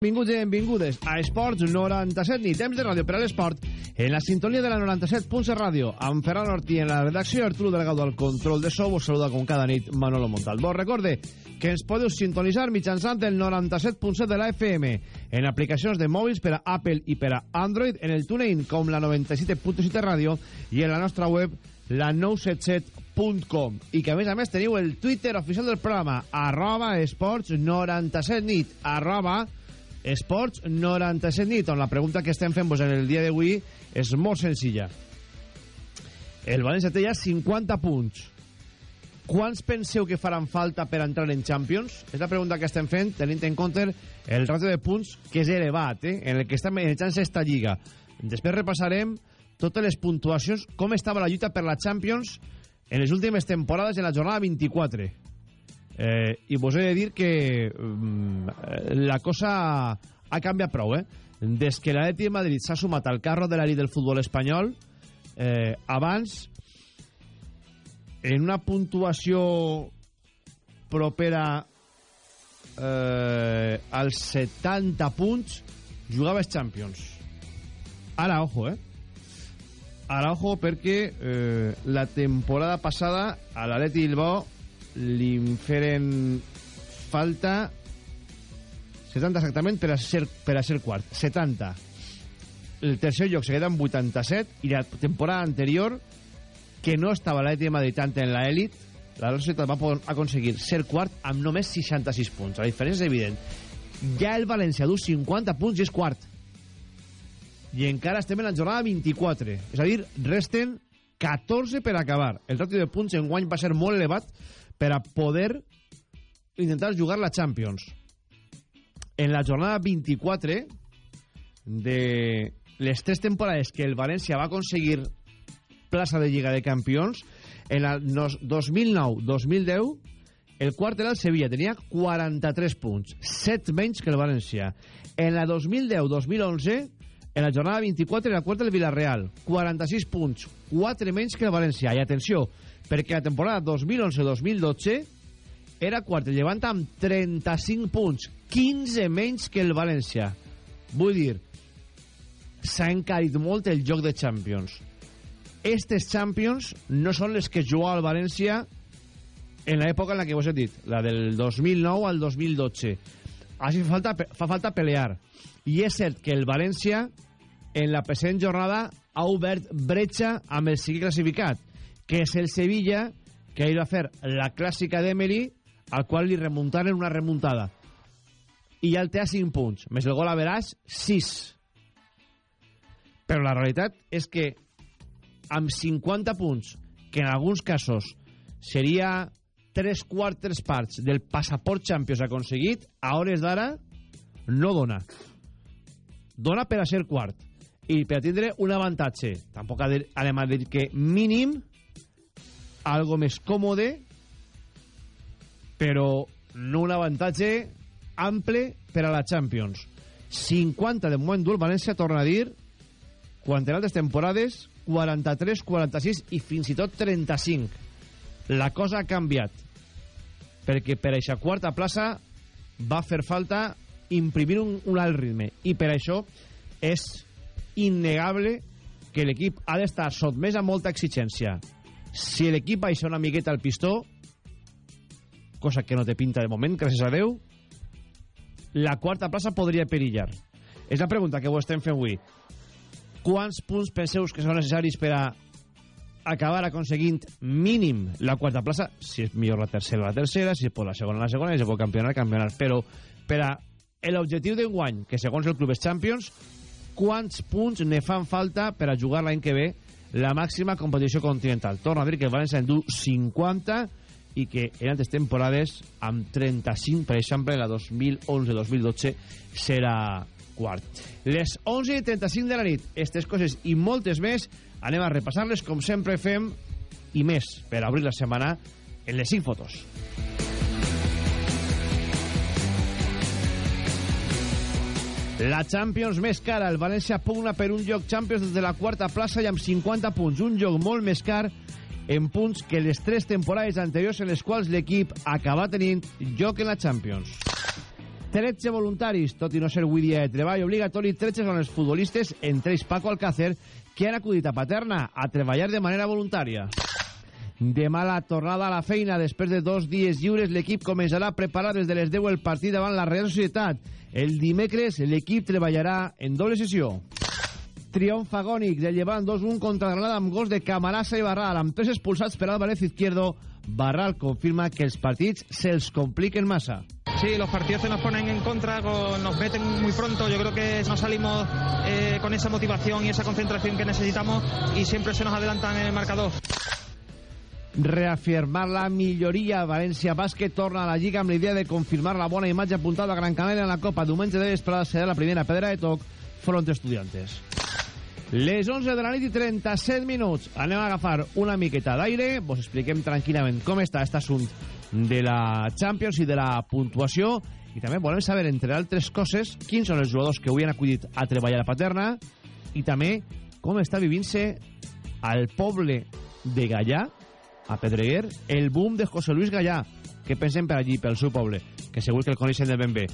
Benvinguts i benvingudes a Esports 97 ni temps de ràdio per a l'esport en la sintonia de la 97.7 ràdio amb Ferran Ortí en la redacció Arturo Delgado al control de so vos saluda com cada nit Manolo Montalbó recorde que ens podeu sintonitzar mitjançant el 97.7 de la FM en aplicacions de mòbils per a Apple i per a Android en el TuneIn com la 97.7 ràdio i en la nostra web la 977.com i que a més a més teniu el Twitter oficial del programa arroba esports 97 nit arroba Esports 97 nit, on la pregunta que estem fent vos en el dia d'avui és molt senzilla. El València té ja 50 punts. Quants penseu que faran falta per entrar en Champions? És la pregunta que estem fent, tenint en compte el ràdio de punts, que és elevat, eh? en el que està manejant esta lliga. Després repassarem totes les puntuacions, com estava la lluita per la Champions en les últimes temporades en la jornada 24. Eh, I vos he de dir que um, la cosa ha canviat prou, eh? Des que l'Atleti de Madrid s'ha sumat al carro de la llei del futbol espanyol, eh, abans, en una puntuació propera eh, als 70 punts, jugava els Champions. Ara, ojo, eh? Ara, ojo, perquè eh, la temporada passada a l'Atleti Bilbao li feren falta 70 exactament per a ser, per a ser quart. 70 el tercer lloc se queda amb 87 i la temporada anterior que no estava l'Atleti de tant en l'elit la Societat va aconseguir ser quart amb només 66 punts. La diferència és evident. Ja el València du 50 punts i és quart. I encara estem en la jornada 24 és a dir, resten 14 per acabar. El ràtio de punts en guany va ser molt elevat per a poder intentar jugar la Champions. En la jornada 24 de les tres temporades que el València va aconseguir plaça de Lliga de Campions, en la 2009-2010 el quart era el Sevilla, tenia 43 punts, 7 menys que el València. En la 2010-2011, en la jornada 24, era el quart el Villarreal, 46 punts, 4 menys que el València. I atenció, perquè la temporada 2011-2012 era quart el Llevant amb 35 punts, 15 menys que el València. Vull dir, s'ha encarit molt el joc de Champions. Estes Champions no són les que jugava el València en l'època en la que vos he dit, la del 2009 al 2012. Així fa falta, fa falta pelear. I és cert que el València en la present jornada ha obert bretxa amb el sigui classificat, que és el Sevilla, que ahir va fer la clàssica d'Emery, al qual li remuntaren una remuntada. I ja el té a 5 punts, més el gol a veràs, 6. Però la realitat és que amb 50 punts, que en alguns casos seria 3 quartes parts del passaport Champions aconseguit, a hores d'ara no dona. Dona per a ser quart. I per a tindre un avantatge, tampoc anem a dir que mínim, algo més còmode, però no un avantatge ample per a la Champions. 50 de moment dur, València torna a dir, quan en altres temporades, 43, 46 i fins i tot 35. La cosa ha canviat, perquè per a aquesta quarta plaça va fer falta imprimir un, un alt ritme, i per això és innegable que l'equip ha d'estar sotmès a molta exigència. Si l'equip baixa una miqueta al pistó, cosa que no té pinta de moment, gràcies a Déu, la quarta plaça podria perillar. És la pregunta que vos estem fent avui. Quants punts penseu que són necessaris per a acabar aconseguint mínim la quarta plaça? Si és millor la tercera, la tercera, si és por la segona, la segona, si pot campionar, campionar. Però per a l'objectiu d'enguany, que segons el club és Champions, quants punts ne fan falta per a jugar l'any que ve la màxima competició continental. Torna a dir que el València en du 50 i que en altres temporades amb 35, per exemple, la 2011-2012 serà quart. Les 11 i 35 de la nit, aquestes coses i moltes més, anem a repassar-les com sempre fem i més per obrir la setmana en les 5 fotos. La Champions més cara. El València pugna per un lloc Champions des de la quarta plaça i amb 50 punts. Un lloc molt més car en punts que les tres temporades anteriors en les quals l'equip acaba tenint lloc en la Champions. 13 voluntaris, tot i no ser avui dia de treball obligatori, 13 són els futbolistes, entre ells Paco Alcácer, que han acudit a Paterna a treballar de manera voluntària. Demà la tornada a la feina. Després de dos dies lliures, l'equip començarà a preparar des de les 10 el partit davant la Real Societat. El dimecres, l'equip treballarà en doble sessió. Triomf agònic de Llevant 2-1 contra Granada amb gols de Camarasa i Barral amb tres expulsats per Álvarez Izquierdo. Barral confirma que els partits se'ls compliquen massa. Sí, los partidos se nos ponen en contra, nos meten muy pronto. Yo creo que no salimos eh, con esa motivación y esa concentración que necesitamos y siempre se nos adelantan en el marcador. Reafirmar la milloria. València Bàsquet torna a la Lliga amb l'idea de confirmar la bona imatge apuntada a Gran Canària en la Copa. Diumenge de vesprada serà la primera pedra de toc front estudiantes. Les 11 de la nit i 37 minuts. Anem a agafar una miqueta d'aire. Vos expliquem tranquil·lament com està aquest assunt de la Champions i de la puntuació i també volem saber, entre altres coses, quins són els jugadors que avui han acudit a treballar a Paterna i també com està vivint-se al poble de Gallà, a Pedreguer, el boom de José Luis Gallà. Què pensem per allí, pel seu poble? Que segur que el coneixen de ben bé.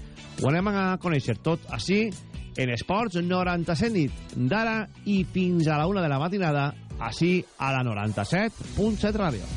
Ho anem a conèixer tot així en Esports 97 nit d'ara i fins a la una de la matinada així a la 97.7 ràdio.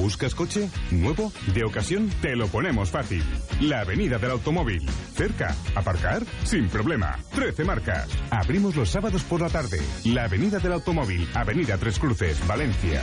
¿Buscas coche? ¿Nuevo? ¿De ocasión? Te lo ponemos fácil. La Avenida del Automóvil. Cerca. ¿Aparcar? Sin problema. 13 marcas. Abrimos los sábados por la tarde. La Avenida del Automóvil. Avenida Tres Cruces, Valencia.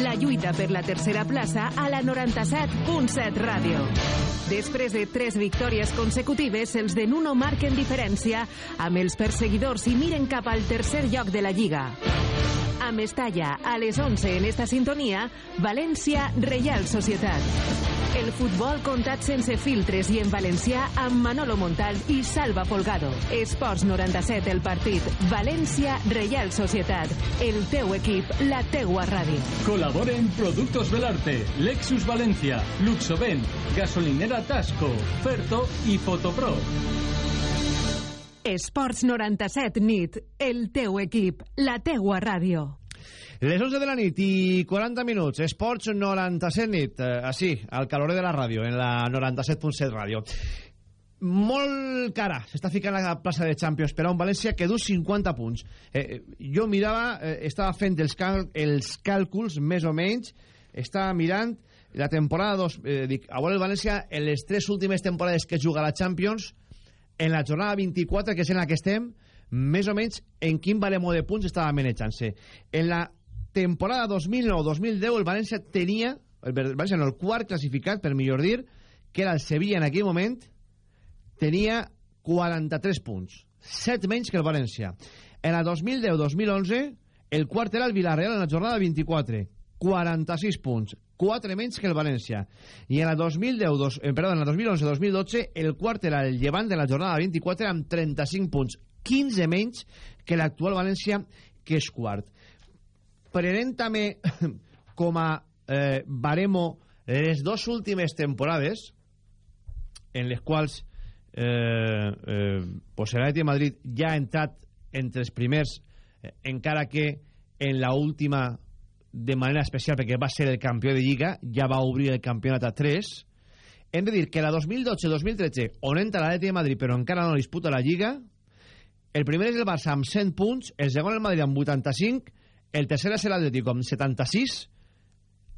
La lluita per la tercera plaça a la 97.7 Ràdio. Després de tres victòries consecutives, els de Nuno marquen diferència amb els perseguidors i miren cap al tercer lloc de la Lliga. A Mestalla, a les 11 en esta sintonia, València, Reial Societat. El futbol contat sense filtres i en valencià amb Manolo Montal i Salva Folgado. Esports 97, el partit. València, Reial Societat. El teu equip, la teua ràdio. Colaboren Productos Belarte, Lexus Valencia, Luxoven, Gasolinera Tasco, Ferto i Fotopro. Esports 97 nit, el teu equip, la teua ràdio. Les 11 de la nit i 40 minuts, Esports 97 nit, eh, així, al calor de la ràdio, en la 97.7 ràdio. Molt cara s'està ficant la plaça de Champions per a un València que du 50 punts. Eh, jo mirava, eh, estava fent els, cal els càlculs, més o menys, estava mirant la temporada 2, eh, dic, a veure el València en les tres últimes temporades que juga la Champions, en la jornada 24, que és en la que estem, més o menys en quin baremo de punts estava manejant-se. En la temporada 2009-2010 el València tenia el València no, el quart classificat per millor dir que era el Sevilla en aquell moment tenia 43 punts 7 menys que el València. En la 2010-2011 el quart era el Villarreal en la jornada 24 46 punts 4 menys que el València. I en la 2010 eh, en la 2011-2012 el quart era el Llevant de la jornada 24 amb 35 punts 15 menys que l'actual València que és quart. Prenent també com a eh, baremo les dues últimes temporades en les quals eh, eh, pues l'Atleti de Madrid ja ha entrat entre els primers eh, encara que en la última de manera especial perquè va ser el campió de Lliga ja va obrir el campionat a 3 hem de dir que la 2012-2013 on entra l'Atleti de Madrid però encara no disputa la Lliga el primer és el Barça amb 100 punts el segon el Madrid amb 85 el tercer és l'Atlético amb 76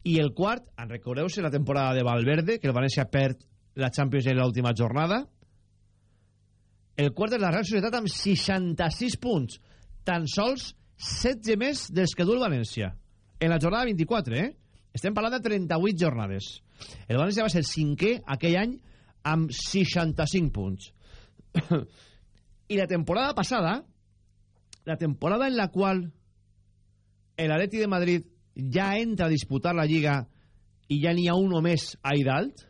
i el quart, en recordeu-se la temporada de Valverde que el València perd la Champions en l'última jornada el quart és la Real Societat amb 66 punts. Tan sols 16 més dels que du el València. En la jornada 24, eh? Estem parlant de 38 jornades. El València va ser cinquè aquell any amb 65 punts. I la temporada passada, la temporada en la qual l'Atleti de Madrid ja entra a disputar la Lliga i ja n'hi ha un o més ahí dalt,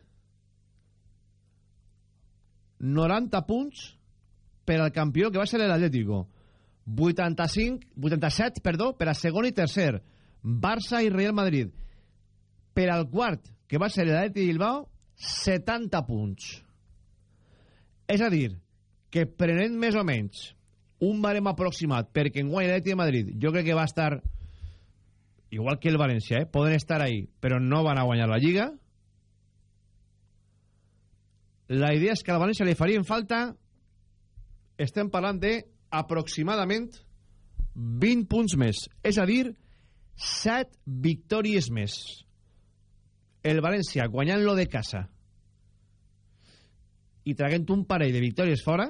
90 punts per al campió que va ser l'Atlético. 85, 87 perdó, per a segon i tercer. Barça i Real Madrid. Per al quart que va ser l'Atleti Bilbao 70 punts. És a dir que prenent més o menys un barem aproximat perquè en guany l'Atleti de Madrid jo crec que va estar igual que el València eh? poden estar ahí però no van a guanyar la Lliga. La idea és que al València li farien falta estem parlant de aproximadament 20 punts més. És a dir, 7 victòries més. El València guanyant-lo de casa i traguent un parell de victòries fora,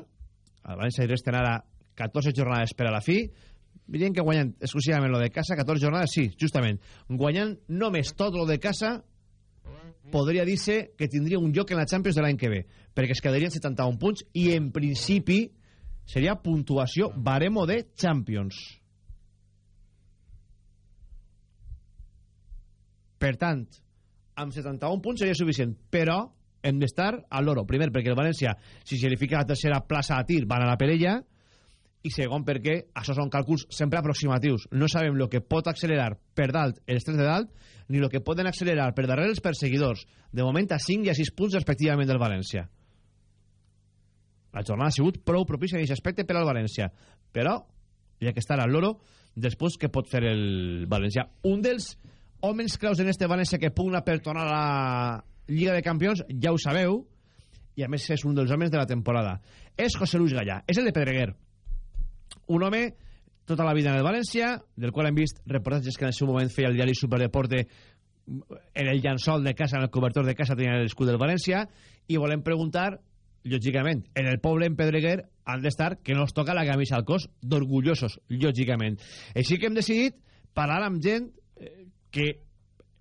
el València hi resten ara 14 jornades per a la fi, dirien que guanyant exclusivament lo de casa, 14 jornades, sí, justament. Guanyant només tot lo de casa, podria dir-se que tindria un lloc en la Champions de l'any que ve, perquè es quedarien 71 punts i, en principi, seria puntuació baremo de Champions. Per tant, amb 71 punts seria suficient, però hem d'estar a l'oro. Primer, perquè el València, si se li fica la tercera plaça a tir, van a la perella, i segon, perquè això són càlculs sempre aproximatius. No sabem el que pot accelerar per dalt els tres de dalt, ni el que poden accelerar per darrere els perseguidors. De moment, a 5 i a 6 punts respectivament del València. La jornada ha sigut prou propícia en aquest aspecte per al València. Però ha que estar al loro després que pot fer el València. Un dels homes claus en este València que pugna per tornar a la Lliga de Campions, ja ho sabeu, i a més és un dels homes de la temporada. És José Luis Gallà, és el de Pedreguer. Un home tota la vida en el València, del qual hem vist reportatges que en el seu moment feia el diari Superdeporte en el llançol de casa, en el cobertor de casa tenia l'escut del València, i volem preguntar lògicament, en el poble en Pedreguer han d'estar que no es toca la camisa al cos d'orgullosos, lògicament. Així que hem decidit parlar amb gent eh, que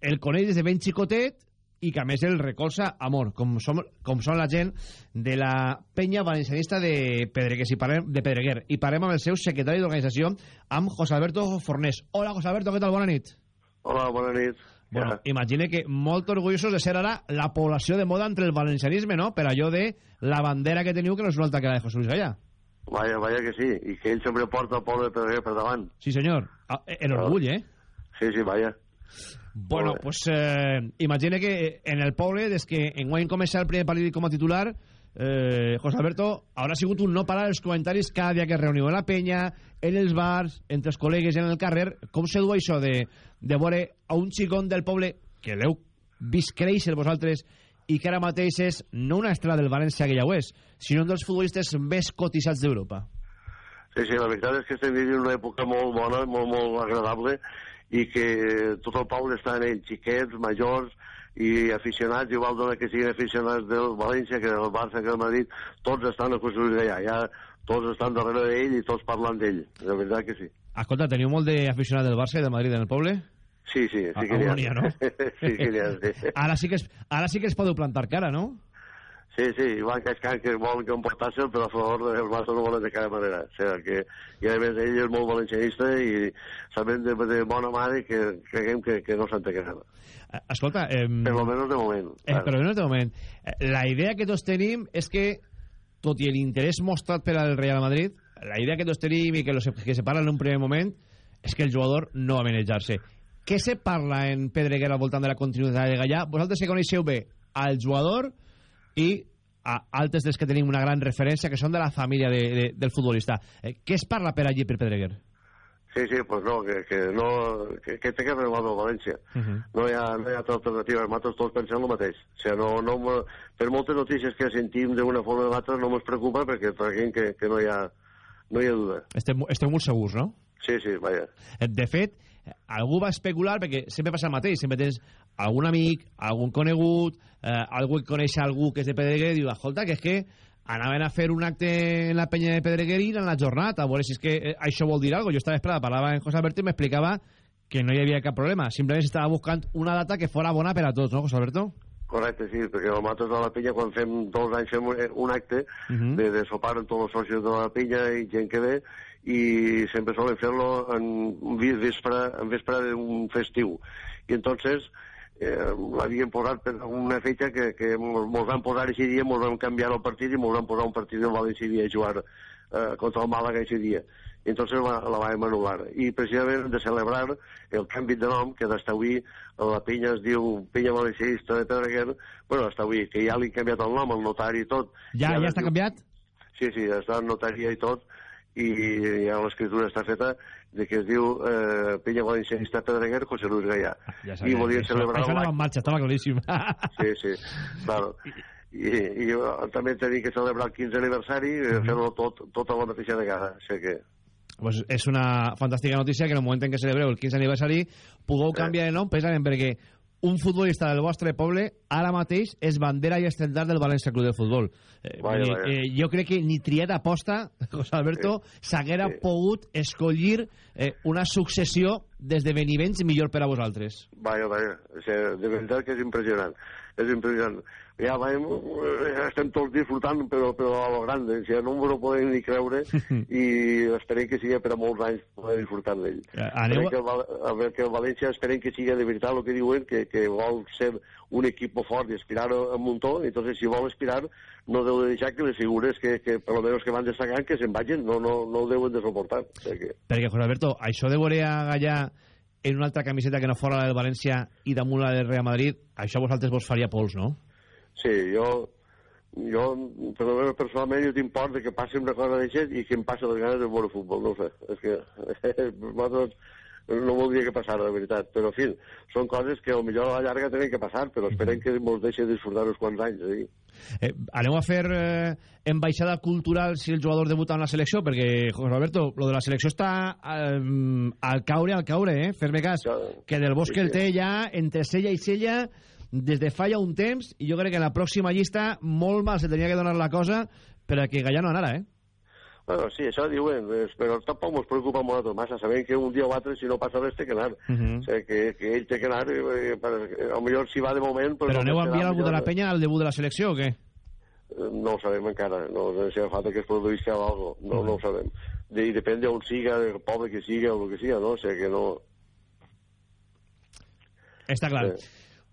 el coneix des de ben xicotet i que a més el recolza amor, com, som, com són la gent de la penya valencianista de Pedreguer, si parlem, de Pedreguer. I parlem amb el seu secretari d'organització, amb José Alberto Fornés. Hola, José Alberto, què tal? Bona nit. Hola, bona nit. Bueno, imagine que molt orgullosos de ser ara la població de moda entre el valencianisme, no? Per allò de la bandera que teniu que no és una altra que la de José Luis Gallà. Vaya, vaya que sí, i que ell sempre porta el poble de Pedreguer per davant. Sí, senyor. Ah, En orgull, eh? Sí, sí, vaya. Bueno, bé. pues eh, imagine que en el poble, des que en guany comença el primer partit com a titular, eh, José Alberto, haurà sigut un no parar els comentaris cada dia que reuniu la penya, en els bars, entre els col·legues en el carrer. Com se du això de, de veure a un xicón del poble que l'heu vist créixer vosaltres i que ara mateix és no una estrella del València que ja ho és, sinó un dels futbolistes més cotitzats d'Europa? Sí, sí, la veritat és que estem vivint una època molt bona, molt, molt agradable, i que tot el poble està en ell, xiquets, majors i aficionats, igual que siguin aficionats del València, que del Barça, que del Madrid, tots estan a construir allà, ja tots estan darrere d'ell i tots parlant d'ell, de veritat que sí. Escolta, teniu molt d'aficionat del Barça i del Madrid en el poble? Sí, sí, sí Ah, que n'hi ha. ha, no? sí que n'hi ha, sí. Ara sí que, es, ara sí que es podeu plantar cara, no? Sí, sí, igual que Escan que volen comportar-se, però a favor del Barça no volen de cada manera. O sigui que, i a més ell és molt valencianista i sabem de, de bona mare que creguem que, que no nada. Eh, Escolta, eh, Per lo menos de moment. eh, però no de moment. Eh, La idea que tots tenim és que, tot i l'interès mostrat per al Real Madrid, la idea que tots tenim i que, los, que se parla en un primer moment és que el jugador no va manejar-se. Què se parla en Pedreguer al voltant de la continuïtat de Gallà? Vosaltres que coneixeu bé al jugador i a altres dels que tenim una gran referència, que són de la família de, de, del futbolista. Eh, què es parla per allí, per Pedreguer? Sí, sí, pues no, que, que no, que, que té que renovar el València. Uh -huh. No hi ha, no hi ha altra alternativa, nosaltres tots pensem el mateix. O sigui, no, no, per moltes notícies que sentim d'una forma o de l'altra no ens preocupa perquè traguem que, que no hi ha, no hi ha duda. Esteu, esteu molt segurs, no? Sí, sí, vaja. Eh, De fet, algú va especular, perquè sempre passa el mateix, sempre tens algun amic, algun conegut, eh, algú que coneix algú que és de Pedreguer, i diu, escolta, que és que anaven a fer un acte en la penya de Pedreguer i en la jornada, a veure si és que eh, això vol dir alguna cosa. Jo estava esperada, parlava amb José Alberto i m'explicava que no hi havia cap problema, simplement s'estava buscant una data que fora bona per a tots, no, José Alberto? Correcte, sí, perquè nosaltres a la pinya quan fem dos anys fem un- un acte Uh -huh. de, de sopar amb tots els socis de la pinya i gent que ve i sempre solen fer-lo en vespre, en vespre d'un festiu. I entonces eh, l'havien posat per una fetge que, que mos, van posar aquest dia, mos van canviar el partit i mos van posar un partit del València a jugar eh, contra el Màlaga aquest dia. I entonces la, la vam anul·lar. I precisament de celebrar el canvi de nom, que d'estar avui la pinya es diu Pinya Valencianista de Pedreguer, bueno, està avui, que ja li han canviat el nom, el notari i tot. Ja, I ja es està diu- canviat? Sí, sí, està en notaria i tot, i ja l'escriptura està feta de que es diu eh, Pinya Valencianista Pedreguer José Luis Gallà. Ja I volien això, celebrar això anava en marxa, estava claríssim. Sí, sí, claro. I, i eh, també tenim que celebrar el 15 aniversari i Mhm. fer-lo tot, tot a la mateixa vegada. O sigui que... pues és una fantàstica notícia que en el moment en què celebreu el 15 aniversari pugueu canviar de nom precisament perquè un futbolista del vostre poble ara mateix és bandera i estendard del València Club de Futbol. Eh, dir, vaja. eh, jo crec que ni triat aposta, José Alberto, s'haguera Sí. pogut escollir eh, una successió d'esdeveniments millor per a vosaltres. Vaja, vaja, o sigui, de veritat que és impressionant. És impressionant. Ja eh, estem tots disfrutant, però, però a lo grande. O sigui, no ens ho podem ni creure i esperem que sigui per a molts anys poder disfrutar d'ell. Eh, aneu- a veure, que el València esperem que sigui de veritat el que diuen, que, que vol ser un equip fort i aspirar a un muntó, entonces si vol aspirar no deu de deixar que les figures que, que per lo menos que van destacant que se'n vagin, no, no, no ho deuen de soportar. O sigui que... Perquè, José Alberto, això de veure a Gallà en una altra camiseta que no fora la del València i damunt la del Real Madrid, això vosaltres vos faria pols, no? Sí, jo, jo per lo menos personalment, jo tinc por de que passi una cosa d'això i que em passa les ganes de veure futbol, no sé. És que nosaltres no voldria que passara, de veritat. Però, en fi, són coses que millor a la llarga tenen que passar, però esperem que ens deixi disfrutar uns quants anys. Eh? Eh, aneu a fer eh, embaixada cultural si el jugador debuta en la selecció? Perquè, José Alberto, lo de la selecció està eh, al caure, al caure, eh? Fer-me cas. Ja, Que del Bosque sí, el té ja entre sella i sella des de fa ja un temps i jo crec que en la pròxima llista molt mal se tenia que donar la cosa per a que Gallà no anara, eh? Bueno, sí, això diuen, eh, però tampoc ens preocupa molt massa. Sabem que un dia o altre, si no passa res, té que anar. Uh -huh. O sigui, que, que ell té que anar, eh, per, a lo millor si va de moment... Però no aneu a enviar algú de la penya al debut de la selecció o què? Eh, No ho sabem encara, no, no sé, falta que es produïsca alguna cosa, no, no ho sabem. De, depèn d'on siga, del poble que siga o el que siga, no? O sigui que no... Està clar. Sí.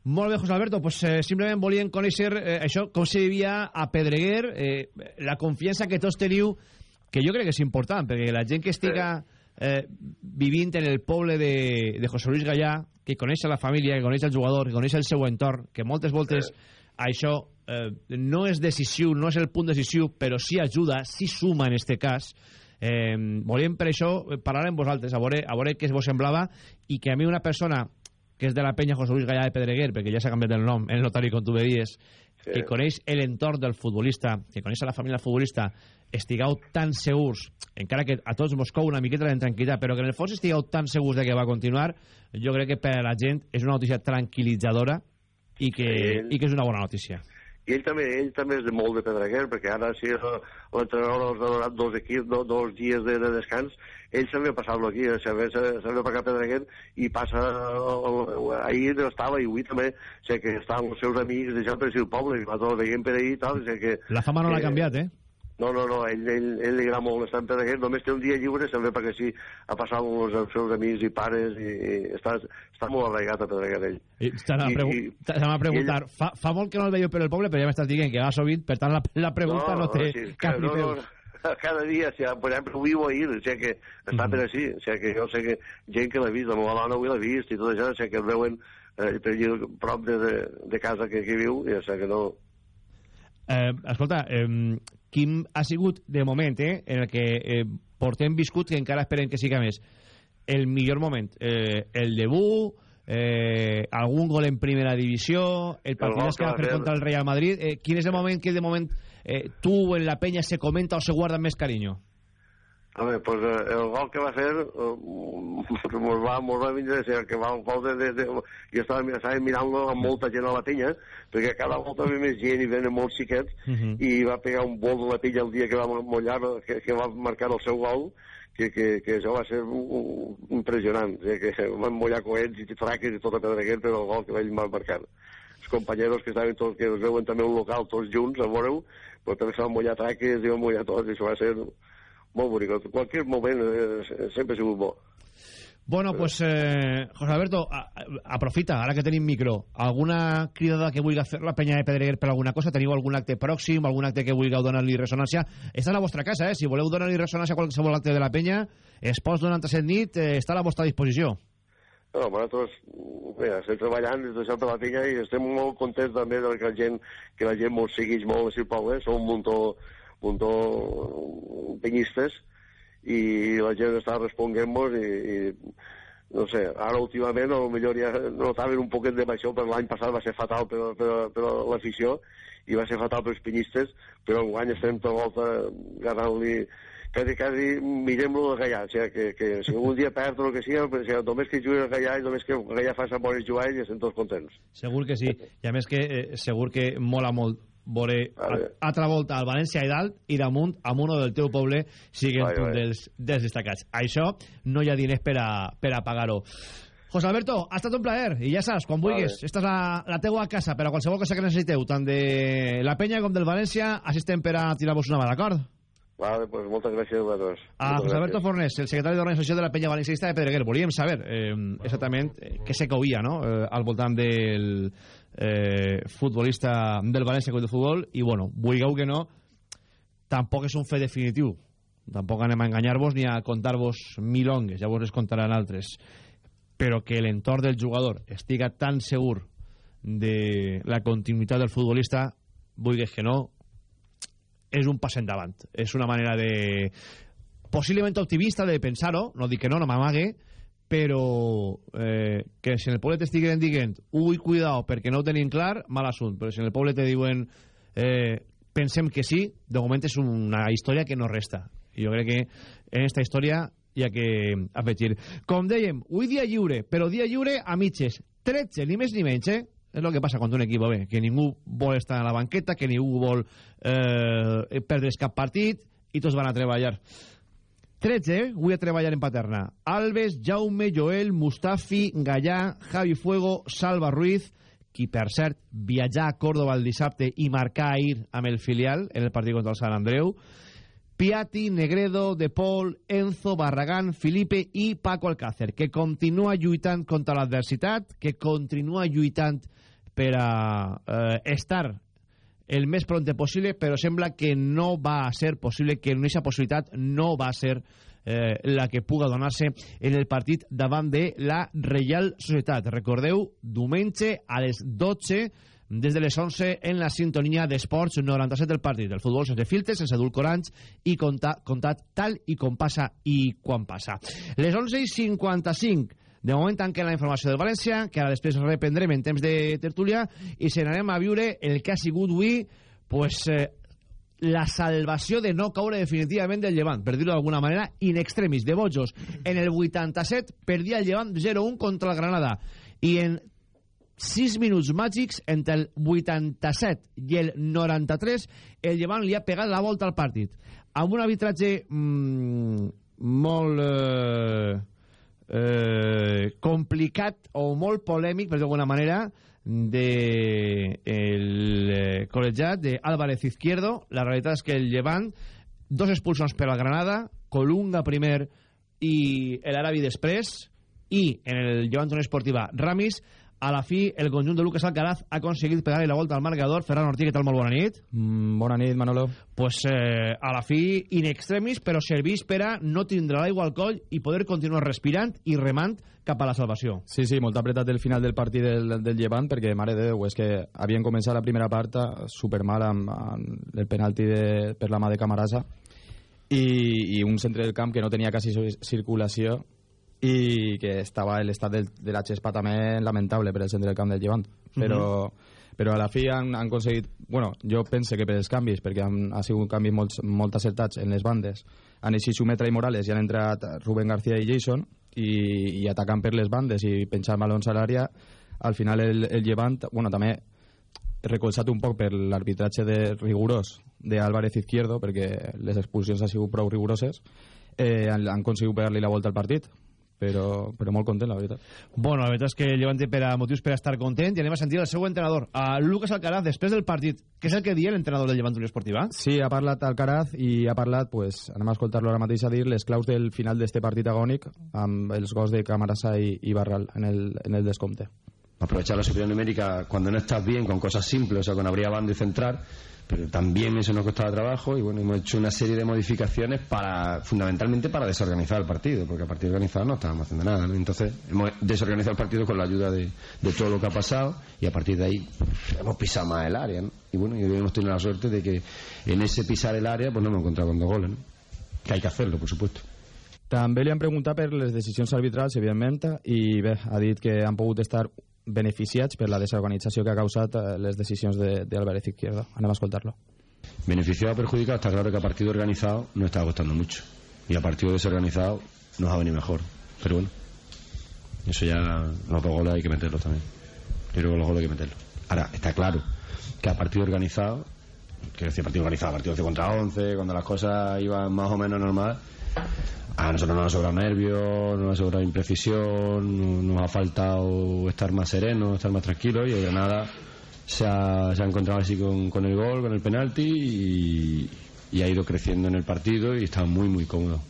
Molt bé, José Alberto, pues, eh, simplement volíem conèixer eh, això, com se vivia a Pedreguer, eh, la confiança que tots teniu, que jo crec que és important, perquè la gent que estiga eh, vivint en el poble de, de José Luis Gallà, que coneix la família, que coneix el jugador, que coneix el seu entorn, que moltes voltes això eh, no és decisiu, no és el punt decisiu, però sí ajuda, sí suma en este cas, eh, volíem per això parlar amb vosaltres, a veure, a veure què vos semblava, i que a mi una persona que és de la penya José Luis Gallà de Pedreguer, perquè ja s'ha canviat el nom, en el notari, com tu bé dies, Sí. que coneix l'entorn del futbolista, que coneix la família futbolista, estigueu tan segurs, encara que a tots mos cou una miqueta d'intranquil·litat, però que en el fons estigueu tan segurs de que va continuar, jo crec que per a la gent és una notícia tranquil·litzadora i que, Sí. i que és una bona notícia. I ell també, ell també és de molt de Pedreguer, perquè ara si l'entrenador els ha donat dos, equips, dos, dos dies de, de descans, ell s'havia passat-lo aquí, s'havia s'havia pagat Pedreguer i passa... Ahir estava, i avui també, sigui que estaven els seus amics deixant per si el poble, i nosaltres el veiem per ahir i tal, sigui que... La fama no l'ha canviat, eh? No, no, no, ell, ell, ell li agrada molt estar en Pedreguer, només té un dia lliure, se'n ve perquè sí, a passar amb els seus amics i pares, i, i està, està molt arraigat a Pedreguer, ell. I T'anava a, pregu a preguntar, fa, fa molt que no el veieu per el poble, però ja m'estàs dient que va sovint, per tant la, la pregunta no, té sí, cap ni no, no, cada dia, o sigui, per exemple, avui o ahir, o sigui que està Mhm. per així, o sigui que jo sé que gent que l'ha vist, la meva dona avui l'ha vist i tot això, o sigui que el veuen eh, per allí prop de, de, de casa que, que viu, i o sigui que no... Eh, escolta, eh, quin ha sigut, de moment, eh, en el que eh, portem viscut, que encara esperem que siga més, el millor moment? Eh, el debut, eh, algun gol en primera divisió, el partit que va fer contra el Real Madrid... Eh, quin és el moment que, de moment, eh, tu en la penya se comenta o se guarda més carinyo? Home, pues, eh, el gol que va fer eh, mos va, mos va vindre ser que va el gol de, de, de jo estava, estava mirant-lo amb molta gent a la penya perquè cada volta ve més gent i venen molts xiquets uh -huh. i va pegar un bol de la penya el dia que va mollar que, que va marcar el seu gol que, que, que això va ser un, un, impressionant o sigui, que van mollar coets i traques i tota pedreguer per el gol que ell va marcar els companyeros que estaven tots, que es veuen també un local tots junts a veure-ho però també se van mollar traques i van mollar tots i això va ser molt bonic. En qualsevol moment eh, sempre ha sigut bo. Bueno, pues, eh, José Alberto, a, a, aprofita, ara que tenim micro, alguna cridada que vulgui fer la penya de Pedreguer per alguna cosa? Teniu algun acte pròxim, algun acte que vulgueu donar-li ressonància? Està a la vostra casa, eh? Si voleu donar-li ressonància a qualsevol acte de la penya, Esports 97 nit eh, està a la vostra disposició. No, nosaltres mira, estem treballant des de Santa penya i estem molt contents també de que la gent, que la gent molt segueix molt el poble, som un muntó muntó peñistes i la gent està responguent-nos i, i no sé, ara últimament millor ja notaven un poquet de baixó, però l'any passat va ser fatal per, per, per l'afició i va ser fatal pels penyistes, però enguany estem tota volta ganant-li quasi, quasi mirem-lo de Gallà, o sigui, que, que si un dia perd o el que sigui, però, o sigui, només que jugui el Gallà i només que el Gallà faci bones jugades i estem tots contents. Segur que sí, i a més que eh, segur que mola molt veure altra volta al València i dalt i damunt amb uno del teu poble siguin vale, un vale. dels, dels destacats. Això no hi ha diners per a, per a pagar-ho. José Alberto, ha estat un plaer i ja saps, quan vulguis, vale. esta és la, la teua casa per a qualsevol cosa que necessiteu, tant de la penya com del València, assistem per a tirar-vos una mà, d'acord? Vale, pues moltes gràcies a vosaltres. A José Alberto Fornés, el secretari d'organització de la penya valencianista de Pedreguer. Volíem saber eh, exactament eh, què se coïa no? eh, al voltant del eh, futbolista del València Club de Futbol i bueno, vulgueu que no tampoc és un fet definitiu. Tampoc anem a enganyar-vos ni a contar-vos milongues, ja vos les contaran altres. Però que l'entorn del jugador estiga tan segur de la continuïtat del futbolista vulguis que no és un pas endavant. És una manera de possiblement optimista de pensar-ho no dic que no, no m'amague però eh, que si en el poble t'estiguen dient ui, cuidao, perquè no ho tenim clar, mal assunt, però si en el poble te diuen eh, pensem que sí, de moment és una història que no resta. I jo crec que en aquesta història hi ha que afegir. Com dèiem, avui dia lliure, però dia lliure a mitges. 13, ni més ni menys, eh? És el que passa quan un equip va bé, que ningú vol estar a la banqueta, que ningú vol eh, perdre's cap partit, i tots van a treballar. 13, vull a treballar en Paterna. Alves, Jaume, Joel, Mustafi, Gallà, Javi Fuego, Salva Ruiz, qui, per cert, viatjar a Córdoba el dissabte i marcar ahir amb el filial en el partit contra el Sant Andreu. Piatti, Negredo, De Paul, Enzo, Barragán, Felipe i Paco Alcácer, que continua lluitant contra l'adversitat, que continua lluitant per a eh, estar el més pronte possible, però sembla que no va ser possible, que aquesta possibilitat no va ser eh, la que puga donar-se en el partit davant de la Reial Societat. Recordeu, diumenge a les 12 des de les 11 en la sintonia d'Esports 97 del partit. del futbol sense filtres, sense edulcorants i comptat, comptat tal i com passa i quan passa. Les 11 i 55 de moment tanquen la informació del València, que ara després reprendrem en temps de tertúlia, i se n'anem a viure el que ha sigut avui, pues, eh, la salvació de no caure definitivament del Llevant, per dir-ho d'alguna manera, in extremis, de bojos. En el 87 perdia el Llevant 0-1 contra el Granada, i en 6 minuts màgics entre el 87 i el 93 el Llevant li ha pegat la volta al partit amb un arbitratge mmm, molt eh, eh, complicat o molt polèmic, per d'alguna manera, de el eh, col·legiat d'Álvarez Izquierdo. La realitat és que el Llevant, dos expulsions per al Granada, Colunga primer i l'Arabi després, i en el Llevant Unió Esportiva Ramis, A la fi, el conjunt de Lucas Alcaraz ha aconseguit pegar-li la volta al marcador. Ferran Ortiz, què tal? Molt bona nit. Mm, bona nit, Manolo. Pues eh, a la fi, in extremis, però serveix per a no tindre l'aigua al coll i poder continuar respirant i remant cap a la salvació. Sí, sí, molt apretat el final del partit del, del Llevant, perquè, mare de Déu, és que havien començat la primera part supermal amb, amb el penalti de, per la mà de Camarasa i, i un centre del camp que no tenia quasi circulació i que estava l'estat de la xespa també lamentable per el centre del camp del Llevant però, uh -huh. però a la fi han, han aconseguit bueno, jo pense que per els canvis perquè han, ha sigut canvis molt, molt acertats en les bandes. Han eixit Sumetra i Morales i han entrat Rubén García i Jason i, i atacant per les bandes i penjant balons a l'àrea. Al final el, el Llevant bueno, també recolzat un poc per l'arbitratge de rigorós d'Álvarez Izquierdo perquè les expulsions han sigut prou rigoroses eh, han, han aconseguit pegar-li la volta al partit però, però molt content, la veritat. Bueno, la veritat és que Llevant té per a motius per a estar content i anem a sentir el seu entrenador, a Lucas Alcaraz, després del partit. Què és el que dia l'entrenador del Llevant Unió Esportiva? Sí, ha parlat Alcaraz i ha parlat, pues, anem a escoltar-lo ara mateix a dir, les claus del final d'este partit agònic amb els gols de Camarasa i, i Barral en el, en el descompte. Aprovechar la superioridad numérica cuando no estás bien, con cosas simples, o sea, con abrir bando y centrar, pero también eso nos costaba trabajo y bueno, hemos hecho una serie de modificaciones para fundamentalmente para desorganizar el partido, porque a partido organizado no estábamos haciendo nada, ¿no? entonces hemos desorganizado el partido con la ayuda de, de, todo lo que ha pasado y a partir de ahí hemos pisado más el área, ¿no? y bueno, y hemos tenido la suerte de que en ese pisar el área pues no hemos encontrado con dos goles, ¿no? que hay que hacerlo, por supuesto. També li han preguntat per les decisions arbitrals, evidentment, i bé, ha dit que han pogut estar beneficiats per la desorganització que ha causat eh, les decisions de, Izquierdo. Anem a escoltarlo. Beneficiado o perjudicado, está claro que a partido organizado no está costando mucho. Y a partido desorganizado nos ha venido mejor. Pero bueno, eso ya los dos goles hay que meterlos también. Yo creo que los goles hay que meterlos. Ahora, está claro que a partido organizado, que decir partido organizado, partido 11 contra 11, cuando las cosas iban más o menos normal, a nosotros nos ha sobrado nervios, nos ha sobrado imprecisión, nos ha faltado estar más serenos, estar más tranquilos y Granada se ha, se ha encontrado así con, con, el gol, con el penalti y, y, ha ido creciendo en el partido y está muy, muy cómodo.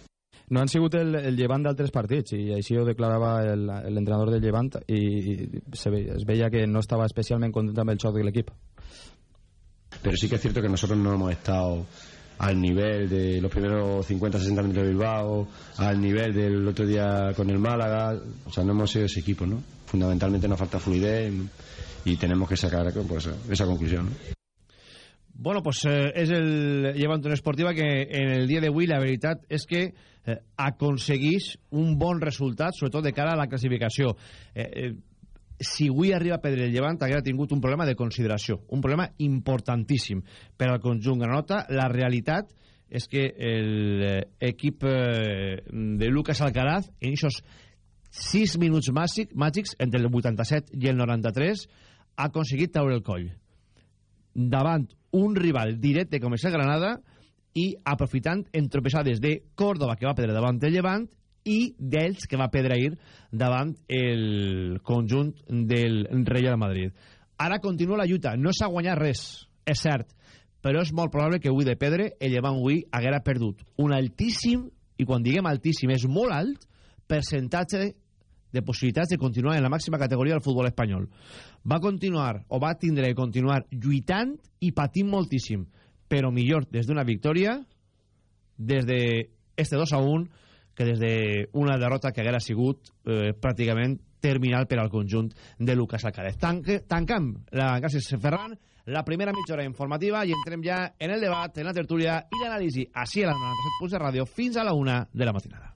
No han sigut el, el llevant d'altres partits i així ho declarava l'entrenador del llevant i, i se veia, es veia que no estava especialment content amb el xoc de l'equip. Pero sí que es cierto que nosotros no hemos estado al nivel de los primeros 50-60 minutos de Bilbao, al nivel del otro día con el Málaga. O sea, no hemos sido ese equipo, ¿no? Fundamentalmente nos falta fluidez y tenemos que sacar pues, esa conclusión. ¿no? Bueno, pues eh, és el Llevant una esportiva que en el dia d'avui la veritat és que eh, aconseguís un bon resultat, sobretot de cara a la classificació. Eh, eh, si avui arriba a perdre el Llevant haguera tingut un problema de consideració, un problema importantíssim per al conjunt granota. La realitat és que l'equip eh, de Lucas Alcaraz en aquests 6 minuts màgics entre el 87 i el 93 ha aconseguit treure el coll davant un rival directe com és el Granada i aprofitant entropessades de Córdoba que va perdre davant el Llevant i d'ells que va perdre ahir davant el conjunt del Real Madrid. Ara continua la lluita, no s'ha guanyat res, és cert, però és molt probable que avui de pedre el Llevant avui haguera perdut un altíssim, i quan diguem altíssim és molt alt, percentatge de possibilitats de continuar en la màxima categoria del futbol espanyol. Va continuar, o va tindre que continuar lluitant i patint moltíssim, però millor des d'una victòria, des de este 2 a 1, que des d'una derrota que haguera sigut eh, pràcticament terminal per al conjunt de Lucas Alcaraz. Tancam, la, gràcies Ferran, la primera mitja hora informativa i entrem ja en el debat, en la tertúlia i l'anàlisi així a la 97 Puls de Ràdio fins a la una de la matinada.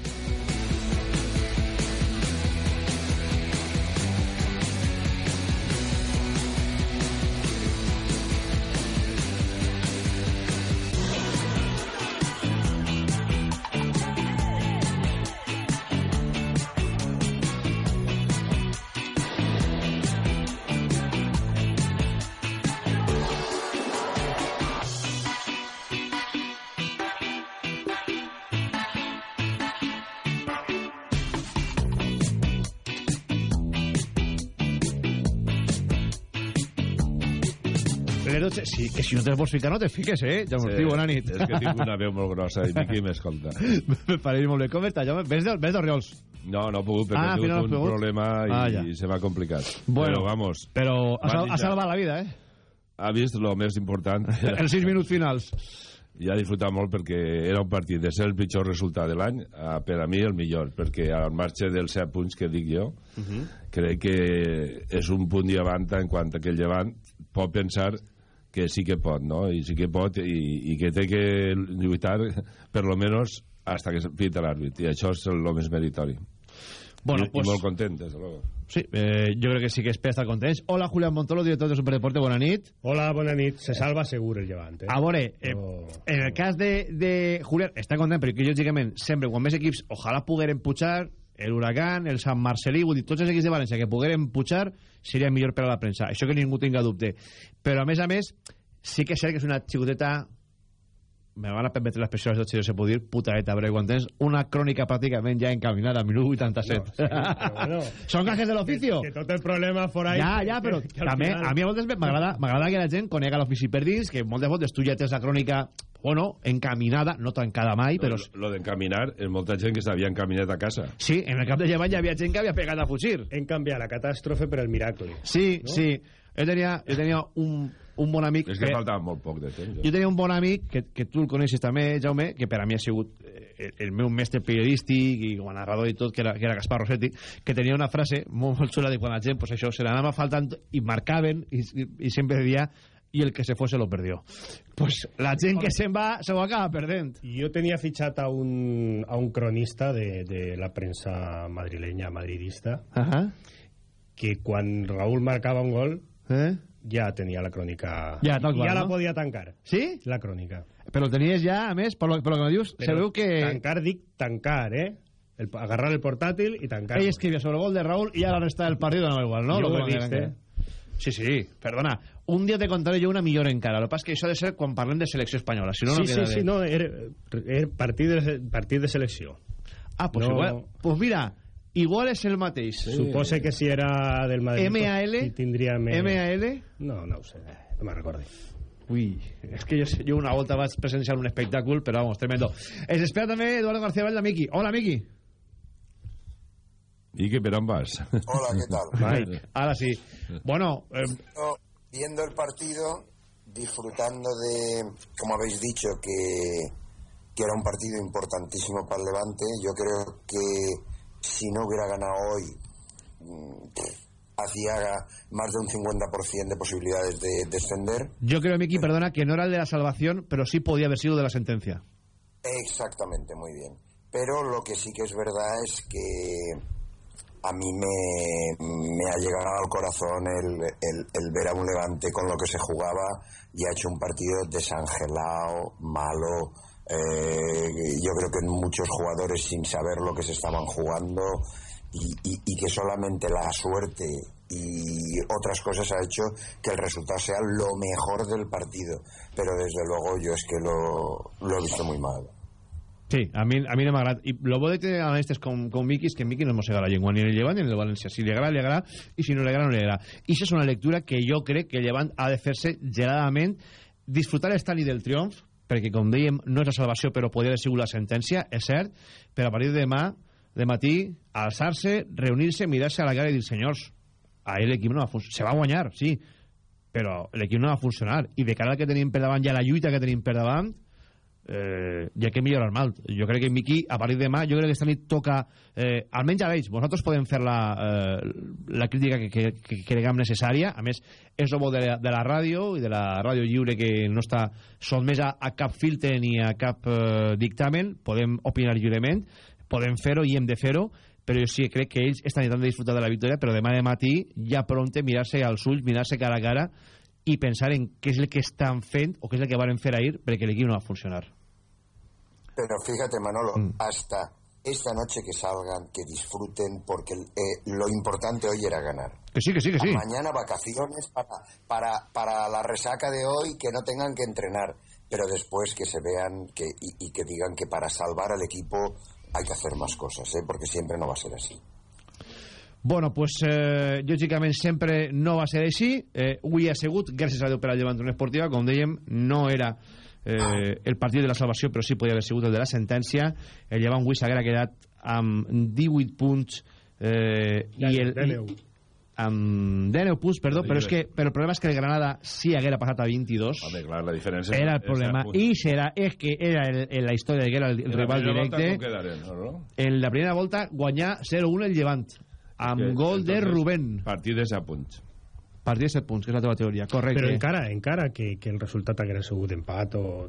Sí, que si no te vols ficar, no te fiques, eh? Jaume Ortí, bona nit. És que tinc una veu molt grossa i Miqui m'escolta. Me pareix molt bé. Com està, Jaume? Ves, d'Oriols. No, no he pogut perquè Ah, he tingut un pogut? problema i, Ah, ja. i se m'ha complicat. Bueno, però vamos. Però ha, sal, ha ja. salvat la vida, eh? Ha vist el més important. Els sis minuts finals. I ha disfrutat molt perquè era un partit de ser el pitjor resultat de l'any per a mi el millor, perquè al marge dels 7 punts que dic jo, crec que és un punt davant en quant a que el llevant pot pensar que sí que pot, no? I sí que pot i, i que té que lluitar per lo menos hasta que se pita l'àrbit i això és el més meritori. Bueno, I, pues- i molt content, des de luego. Sí, eh, jo crec que sí que és per estar contents. Hola, Julián Montolo, director de Superdeporte, bona nit. Hola, bona nit. Se salva segur el llevant, eh? A veure, eh, No. en el cas de, de Julián, està content perquè lògicament sempre quan més equips ojalà pogueren pujar el Huracán, el Sant Marcelí, vull dir, tots els equips de València que pogueren pujar seria millor per a la premsa, això que ningú tinga dubte. Però a més a més sí que és cert que és una xicoteta me van a permetre l'expressió de si se pot dir putadeta, però quan tens una crònica pràcticament ja encaminada a 1087 No, sí, bueno. són gajes de l'oficio Que, que tot el problema fora ahí... ja, ja, però que- que també final- a mi a voltes m'agrada m'agrada que la gent conega l'ofici per dins, que moltes voltes tu ja tens la crònica, bueno, encaminada, no tancada mai, però... Lo, lo d'encaminar, és molta gent que s'havia encaminat a casa. Sí, en el cap de llevant hi havia gent que havia pegat a fugir. Hem canviat la catàstrofe per el miracle. Sí, No? sí. Jo tenia, jo tenia un, un bon amic... És que faltava molt poc de temps. Jo tenia un bon amic, que, que tu el coneixes també, Jaume, que per a mi ha sigut eh, el, el meu mestre periodístic i com a narrador i tot, que era, que era Gaspar Rossetti, que tenia una frase molt, molt xula de quan la gent, pues això, se l'anava faltant i marcaven i, i, i sempre deia i el que se fue se lo perdió. Pues la gent que se'n va se ho acaba perdent. Jo tenia fitxat a un, a un cronista de, de la premsa madrilenya, madridista, Uh -huh. que quan Raúl marcava un gol eh? Ja tenia la crònica... Ja, tal qual, ja la no? podia tancar. Sí? La crònica. Però el tenies ja, a més, per lo, per lo que me dius, se veu que... Tancar, dic tancar, eh? El, agarrar el portàtil i tancar. Ell escrivia sobre el gol de Raúl i ja la resta del partit no igual, no? Jo Lo ho he vist, dir, eh? Sí, sí, perdona. Un dia te contaré jo una millor encara. El que passa que això ha de ser quan parlem de selecció espanyola. Si no, sí, no sí, queda sí, bé. no, era, era partit, de, partit de selecció. Ah, pues No. igual... Pues mira, igual és el mateix. Supose que si era del Madrid... MAL? pues, sí tindria més... MAL? No, no ho sé, no me'n recordo. Ui, és que jo, jo una volta vaig presenciar un espectacle, però vamos, tremendo. Es espera també Eduardo García Vall de Miki. Hola, Miki. I que per on vas? Hola, ¿qué tal? Mike. Ahora sí. Bueno, eh, viendo el partido, disfrutando de, como habéis dicho, que, que era un partido importantísimo para el Levante. Yo creo que si no hubiera ganado hoy, mm, hacía más de un 50% de posibilidades de descender. yo creo, Miki, perdona, que no era el de la salvación, pero sí podía haber sido de la sentencia. Exactamente, muy bien. Pero lo que sí que es verdad es que a mí me, me ha llegado al corazón el, el- el ver a un Levante con lo que se jugaba y ha hecho un partido desangelado, malo. Eh, yo creo que muchos jugadores sin saber lo que se estaban jugando y, y- y que solamente la suerte y otras cosas ha hecho que el resultado sea lo mejor del partido. Pero desde luego yo es que lo, he visto muy mal. Sí, a mi, a mi no m'agrada. I lo bo de tenir analistes com, com Miki és que Miki no mossega la llengua ni en el Llevant ni en el València. Si li agrada, li agrada, i si no li agrada, no li agrada. I això és una lectura que jo crec que el Llevant ha de fer-se geladament, disfrutar l'estadi del triomf, perquè, com dèiem, no és la salvació, però podria haver sigut la sentència, és cert, però a partir de demà, de matí, alçar-se, reunir-se, mirar-se a la cara i dir, senyors, ahir l'equip no va funcionar. Se va guanyar, sí, però l'equip no va funcionar. I de cara al que tenim per davant i a la lluita que tenim per davant, eh, hi ha que millorar molt. Jo crec que Miqui, a partir de demà, jo crec que esta nit toca, eh, almenys a ells, vosaltres podem fer la, eh, la crítica que, que, que creguem necessària, a més, és el bo de la, de la ràdio i de la ràdio lliure que no està sotmesa a cap filtre ni a cap eh, dictamen, podem opinar lliurement, podem fer-ho i hem de fer-ho, però jo sí que crec que ells estan intentant disfrutar de la victòria, però demà de matí ja pronte mirar-se als ulls, mirar-se cara a cara i pensar en què és el que estan fent o què és el que van fer ahir perquè l'equip no va funcionar. Pero fíjate, Manolo, hasta esta noche que salgan, que disfruten, porque eh, lo importante hoy era ganar. Que sí, que sí, que sí. Mañana vacaciones para, para, para la resaca de hoy, que no tengan que entrenar, pero después que se vean que, y, y que digan que para salvar al equipo hay que hacer más cosas, ¿eh? porque siempre no va a ser así. Bueno, pues, eh, lògicament sempre no va ser així. Eh, avui ha sigut, gràcies a Déu per al Llevant Unió Esportiva, com dèiem, no era eh, el partit de la salvació, però sí podia haver sigut el de la sentència. El Llevant avui s'haguera quedat amb 18 punts eh, i el... Dèneu. amb 19 punts, perdó, però, és que, però el problema és que el Granada sí haguera passat a 22 Home, clar, la diferència... era el problema i serà, és que era el, en la història de que era el, En la rival volta directe quedaren, no, no? en la primera volta guanyar 0-1 el Llevant amb Que, gol de Rubén Partit de 7 punts. partit de 7 punts, que és la teva teoria correcte Però encara, encara que, que el resultat hagués sigut empat o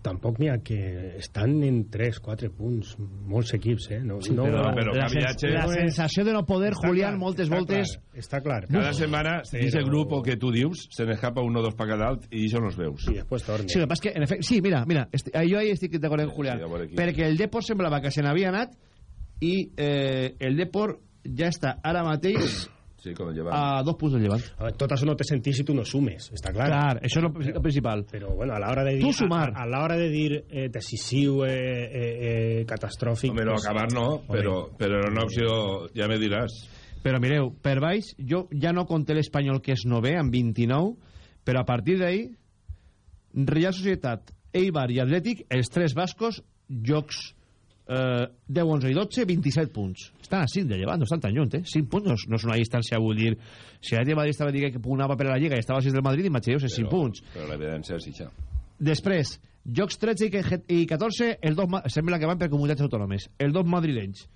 tampoc n'hi ha que estan en 3, 4 punts molts equips, eh? No, Sí, no, però, però la, viatge- la sensació de no poder, Està Julián, clar, moltes està voltes clar, està clar. Cada setmana, Però- d'aquest grup que tu dius, se n'escapa un o dos per cada alt i això no els veus. I després torna. Sí, el que que, en efecte, sí, mira, mira, esti, jo ahí estic d'acord amb Sí, Julián, sí, perquè el Depor semblava que se n'havia anat i eh, el Depor ja està ara mateix Sí, com el llevant. a dos punts del Llevant. A veure, tot això no té sentit si tu no sumes, està clar. Clar, això és lo, lo principal. Però, bueno, a l'hora de dir... Tu sumar. A, a l'hora de dir eh, decisiu, eh, eh, eh, catastròfic... Home, no, acabar no, però, però era una opció, ja me diràs. Però mireu, per baix, jo ja no conté l'Espanyol que és nové, amb 29, però a partir d'ahí, Real Societat, Eibar i Atlètic, els tres bascos, jocs eh, 10, 11 i 12, 27 punts. Estan a 5 de llevant, no estan tan lluny, eh? 5 punts no no és una distància, vull dir... Si l'Atlètic de Madrid estava dient que pugnava per a la Lliga i estava a 6 del Madrid, imagineu-se 5 punts. Però l'evidència és això. Després, jocs 13 i que- i 14, el dos, sembla que van per comunitats autònomes. El dos madrilenys.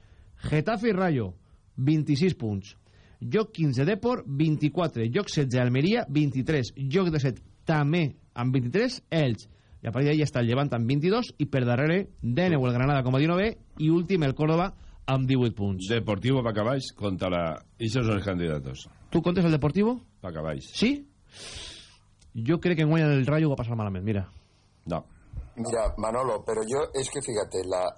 Getafe i Rayo, 26 punts. Joc 15 Depor, 24. Joc 16 Almeria, 23. Joc 17 també amb 23, Elx. I a partir d'ahí està el Llevant amb 22 i per darrere Deneu el Granada com a 19 i últim el Córdoba amb 18 punts. Deportivo Pacabaix contra la... Ixos són els candidatos. Tu comptes el Deportivo? Pacabaix. Sí? Jo crec que en guanya el Rayo va passar malament, mira. No. Mira, Manolo, pero yo es que fíjate, la,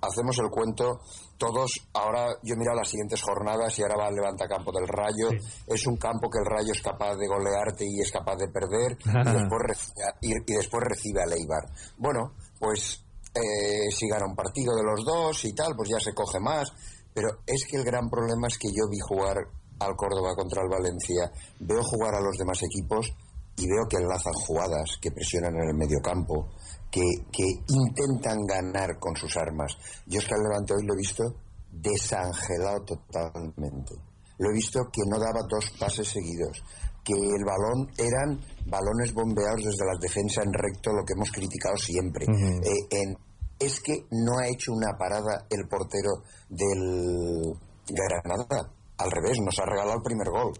hacemos el cuento todos, ahora yo mira las siguientes jornadas y ahora va al levantacampo del Rayo, es un campo que el Rayo es capaz de golearte y es capaz de perder y después recibe, a- y, y después recibe al Eibar. Bueno, pues eh, si gana un partido de los dos y tal, pues ya se coge más, pero es que el gran problema es que yo vi jugar al Córdoba contra el Valencia, veo jugar a los demás equipos y veo que enlazan jugadas, que presionan en el mediocampo, que, que intentan ganar con sus armas. Yo es que al Levante hoy lo he visto desangelado totalmente. Lo he visto que no daba dos pases seguidos, que el balón eran balones bombeados desde las defensas en recto, lo que hemos criticado siempre. Eh, en- es que no ha hecho una parada el portero del Granada. Al revés, nos ha regalado el primer gol.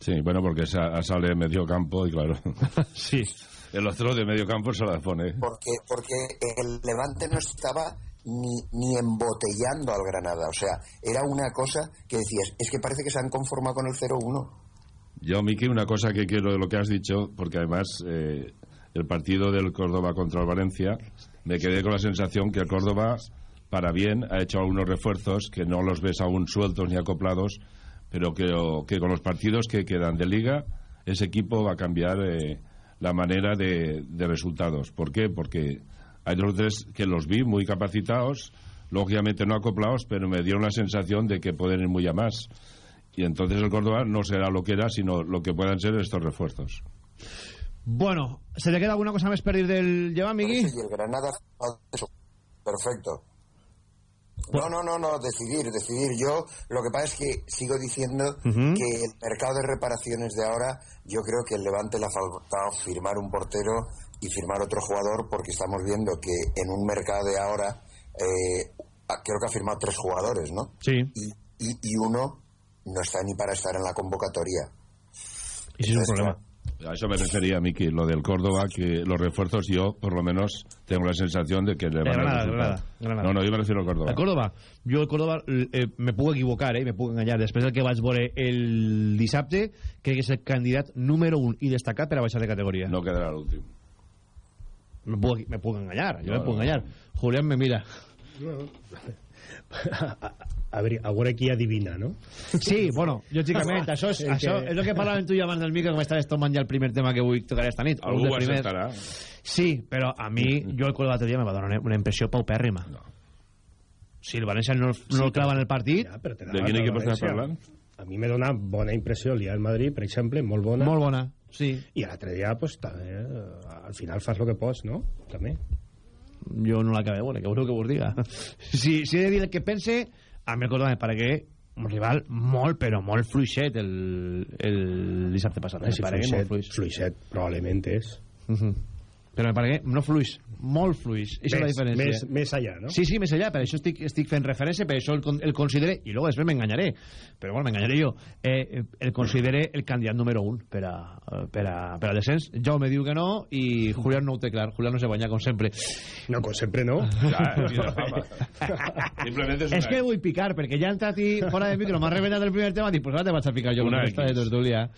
Sí, bueno, porque sa- sale de medio campo y claro. sí. El otro de medio campo se la pone. porque porque el Levante no estaba ni, ni embotellando al Granada, o sea, era una cosa que decías, es que parece que se han conformado con el 0-1. Yo, Miki, una cosa que quiero de lo que has dicho, porque además eh, el partido del Córdoba contra el Valencia, me quedé con la sensación que el Córdoba, para bien, ha hecho algunos refuerzos que no los ves aún sueltos ni acoplados, pero que, o- que con los partidos que quedan de liga, ese equipo va a cambiar eh, la manera de, de resultados. ¿Por qué? Porque hay dos o tres que los vi muy capacitados, lógicamente no acoplados, pero me dieron la sensación de que pueden ir muy a más. Y entonces el Córdoba no será lo que era, sino lo que puedan ser estos refuerzos. Bueno, ¿se te queda alguna cosa más perder del Llevant, Migui? Y el Granada, eso, perfecto. No, no, no, no, decidir, decidir. Yo lo que pasa es que sigo diciendo que el mercado de reparaciones de ahora, yo creo que el Levante le ha faltado firmar un portero y firmar otro jugador porque estamos viendo que en un mercado de ahora eh, creo que ha firmado tres jugadores, ¿no? Sí. Y, y, y uno no está ni para estar en la convocatoria. Y ese es un problema. A eso me refería, Miki, lo del Córdoba, que los refuerzos yo, por lo menos, tengo la sensación de que le van a Granada, resultar. Granada, Granada. No, no, yo me refiero al Córdoba. El Córdoba, jo el Córdoba eh, me puc equivocar, eh, me puc enganyar. Després del que vaig veure el dissabte, crec que és el candidat número un i destacat per a baixar de categoria. No quedarà l'últim. Me puc, me puc enganyar, jo No, me puc no. enganyar. Julián me mira. a, a, veure, a veure qui adivina, no? Sí, bueno, lògicament, això és, El això que- és el que parlàvem tu i abans del micro, que m'estaves tomant ja el primer tema que vull tocar esta nit. Algú ho primer. acceptarà. Sí, però a mi, jo el Córdoba l'altre dia me va donar una, impressió paupèrrima. No. si el València no, no el clava en el partit... Ja, però De quin equip estàs parlant? A mi me dona bona impressió el dia del Madrid, per exemple, molt bona. Molt bona, sí. I l'altre dia, pues, també, eh, al final fas el que pots, no? També. Jo no l'acabé veure, què voleu que vos diga? Si, si he de dir el que pense, a mi el me pare que un rival molt, però molt fluixet el, el dissabte passat. Eh, que fluixet, fluixet, probablement és. Uh -huh. Però me pare que no fluix, molt fluix. Això és la diferència. més- més allà, no? Sí, sí, més allà, per això estic, estic fent referència, per això el, el considere, i luego després m'enganyaré, però bueno, m'enganyaré jo, eh, el considere el candidat número un per a, eh, per a, per a descens. Jaume diu que no, i Julián no ho té clar. Julián no se guanya, com sempre. No, com sempre no. Clar, fama. Simplement és És una- que vull picar, perquè ja ha entrat i fora de micro, m'ha reventat el primer tema, dic, pues ara te vaig a picar jo Una con esta de tertúlia.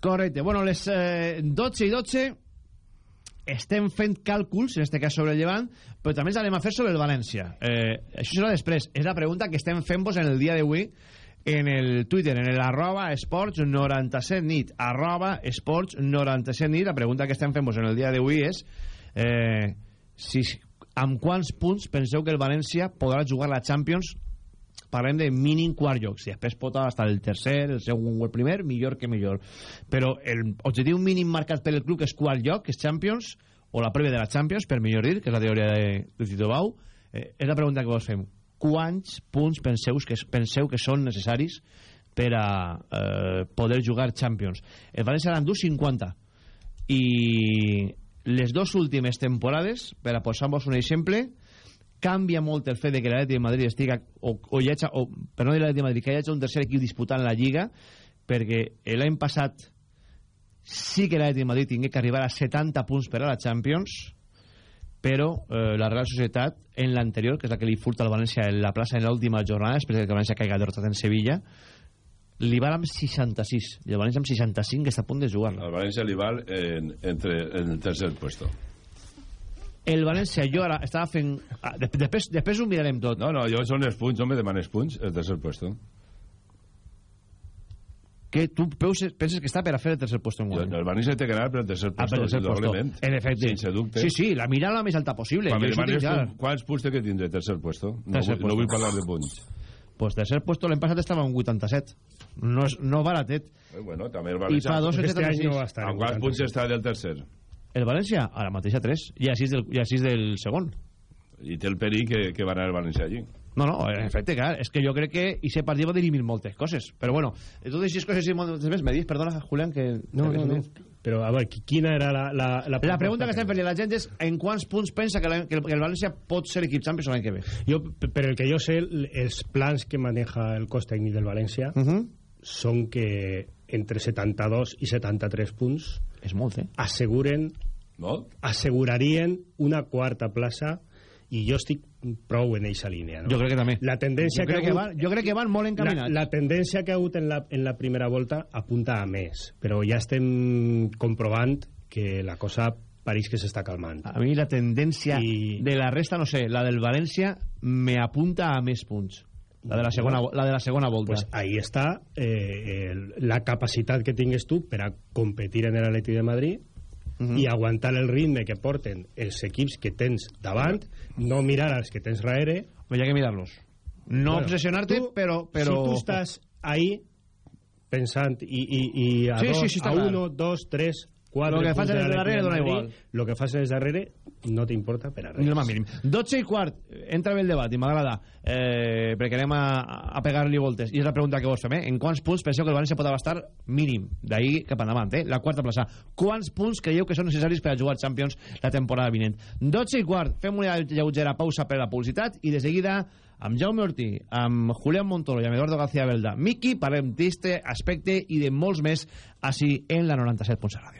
Correcte. Bueno, les eh, 12 i 12 estem fent càlculs, en este cas sobre el Llevant, però també ens anem a fer sobre el València. Eh, això serà després. És la pregunta que estem fent-vos en el dia d'avui en el Twitter, en el arroba esports 97 nit, arroba esports 97 nit. La pregunta que estem fent-vos en el dia d'avui és eh, si, amb quants punts penseu que el València podrà jugar la Champions parlem de mínim quart lloc si després pot estar el tercer, el segon o el primer millor que millor. Però l'objectiu mínim marcat per el club és quart lloc, que és Champions o la prèvia de la Champions, per millor dir que és la teoria de, de Tito Bau. Eh, és la pregunta que vos fem. Quants punts penseu que, penseu que són necessaris per a eh, poder jugar Champions? El València n'endú 50 i les dues últimes temporades per a posar-vos un exemple canvia molt el fet de que l'Atleti de Madrid estiga o, o hi hagi, o, per no dir l'Atleti de Madrid que hi hagi un tercer equip disputant la Lliga perquè l'any passat sí que l'Atleti de Madrid tingué que arribar a 70 punts per a la Champions però eh, la Real Societat en l'anterior, que és la que li furta al València en la plaça en l'última jornada després que el València caiga derrotat en Sevilla li val amb 66 i el València amb 65 que està a punt de jugar-la Al València li val en, entre, en el tercer puesto. El València jo ara estava fent ah, de- després, després ho mirarem tot No, no, jo són els punts, no me demanes punts, el tercer puesto. que tu penses, penses que està per a fer el tercer puesto en Jo, guany el València té que anar per el tercer Ah, puesto, per el tercer puesto. En efecte. Sense dubte. Sí, sí, la mirada la més alta possible. Quan demanes punts, quants punts té que tindre tercer puesto? No, Tercer vull, puesto. no vull parlar de punts. Pues tercer puesto l'any passat estava en 87. No, és, no baratet. Eh, bueno, també el I València... fa dos en Este any 76. no va estar Amb en quants 86. punts està del tercer? El València, ara mateix a 3. I a 6 del, i a 6 del segon. I té el perill que, que va anar el València allí. No, no, en efecte, clar, és que jo crec que i se partit va dirimir moltes coses. Però bueno, totes aquestes coses i moltes més, me dius, perdona, Julián, que... No, no, no. Però, a veure, qui- quina era la... La, la, La pregunta que estem fent a la gent és en quants punts pensa que, la, que, el, que el València pot ser equip Champions l'any que ve? Jo, per el que jo sé, els plans que maneja el cos tècnic del València Uh -huh. són que entre 72 i 73 punts És molt, eh? asseguren No? assegurarien una quarta plaça i jo estic prou en eixa línia. No? Jo crec que també. La tendència jo, crec ha que hagut- van, jo crec que van molt la, encaminats. la tendència que ha hagut en la, en la primera volta apunta a més, però ja estem comprovant que la cosa pareix que s'està calmant. A mi la tendència I- de la resta, no sé, la del València me apunta a més punts. La de la segona, la de la segona volta. Pues ahí està eh, el, la capacitat que tingues tu per a competir en l'Atleti de Madrid Mhm. i aguantar el ritme que porten els equips que tens davant, no mirar als que tens darrere. Però hi ha que mirar-los. No Bueno, obsessionar-te, però, però... Si tu estàs ahí pensant i, i, i a, Sí, dos, sí, sí, a clar. uno, dos, tres, quatre Lo que fas en de el darrere dona igual. Lo que en el darrere no t'importa per a Ni res. el más mínim. 12 i quart, entra bé el debat i m'agrada, eh, perquè anem a, a pegar-li voltes. I és la pregunta que vos fem, eh? En quants punts penseu que el València pot abastar mínim, d'ahir cap endavant, eh? La quarta plaça. Quants punts creieu que són necessaris per a jugar Champions la temporada vinent? 12 i quart, fem una lleugera pausa per a la publicitat i de seguida amb Jaume Ortí, amb Julián Montoro i amb Eduardo García Belda. Miki, parlem d'este aspecte i de molts més així en la 97.7 Ràdio.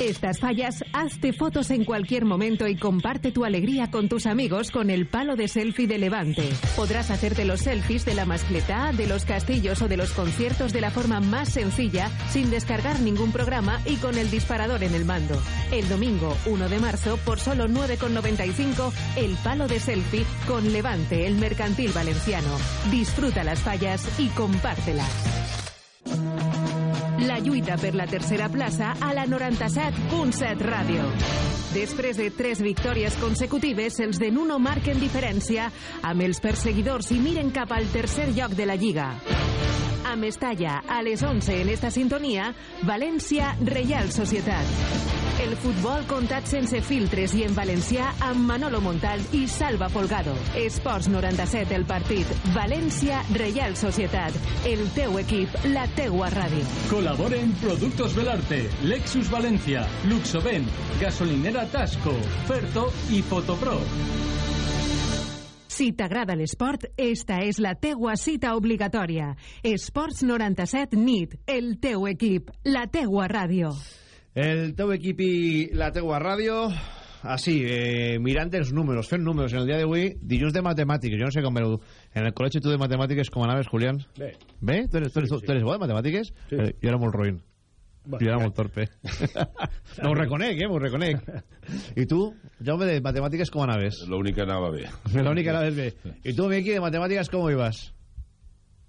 Estas fallas, hazte fotos en cualquier momento y comparte tu alegría con tus amigos con el palo de selfie de Levante. Podrás hacerte los selfies de la mascletá, de los castillos o de los conciertos de la forma más sencilla, sin descargar ningún programa y con el disparador en el mando. El domingo 1 de marzo, por solo 9,95, el palo de selfie con Levante, el mercantil valenciano. Disfruta las fallas y compártelas. La lluita per la tercera plaça a la 97.7 Ràdio. Després de tres victòries consecutives, els de Nuno marquen diferència amb els perseguidors i miren cap al tercer lloc de la Lliga. A Mestalla, a les 11 en esta sintonia, València, Reial Societat. El futbol contat sense filtres i en valencià amb Manolo Montal i Salva Folgado. Esports 97, el partit. València, Reial Societat. El teu equip, la teua ràdio. Colaboren Productos Belarte, Lexus Valencia, Luxoven, Gasolinera Tasco, Ferto i Fotopro. Si t'agrada l'esport, esta és la teua cita obligatòria. Esports 97 NIT, el teu equip, la teua ràdio. El teu equip i la teua ràdio així, eh, mirant els números, fent números en el dia d'avui, dilluns de matemàtiques, jo no sé com veu en el col·legi tu de matemàtiques com anaves, Julián? Bé. Bé? Tu eres, tu eres, tu eres bo de matemàtiques? Sí. Eh, jo era molt roïn. Bueno, jo era ja. molt torpe. no ho reconec, eh? M'ho reconec. I tu, Jaume, de matemàtiques com anaves? L'únic que anava bé. L'únic que anaves bé. I tu, Miki, de matemàtiques com ibas?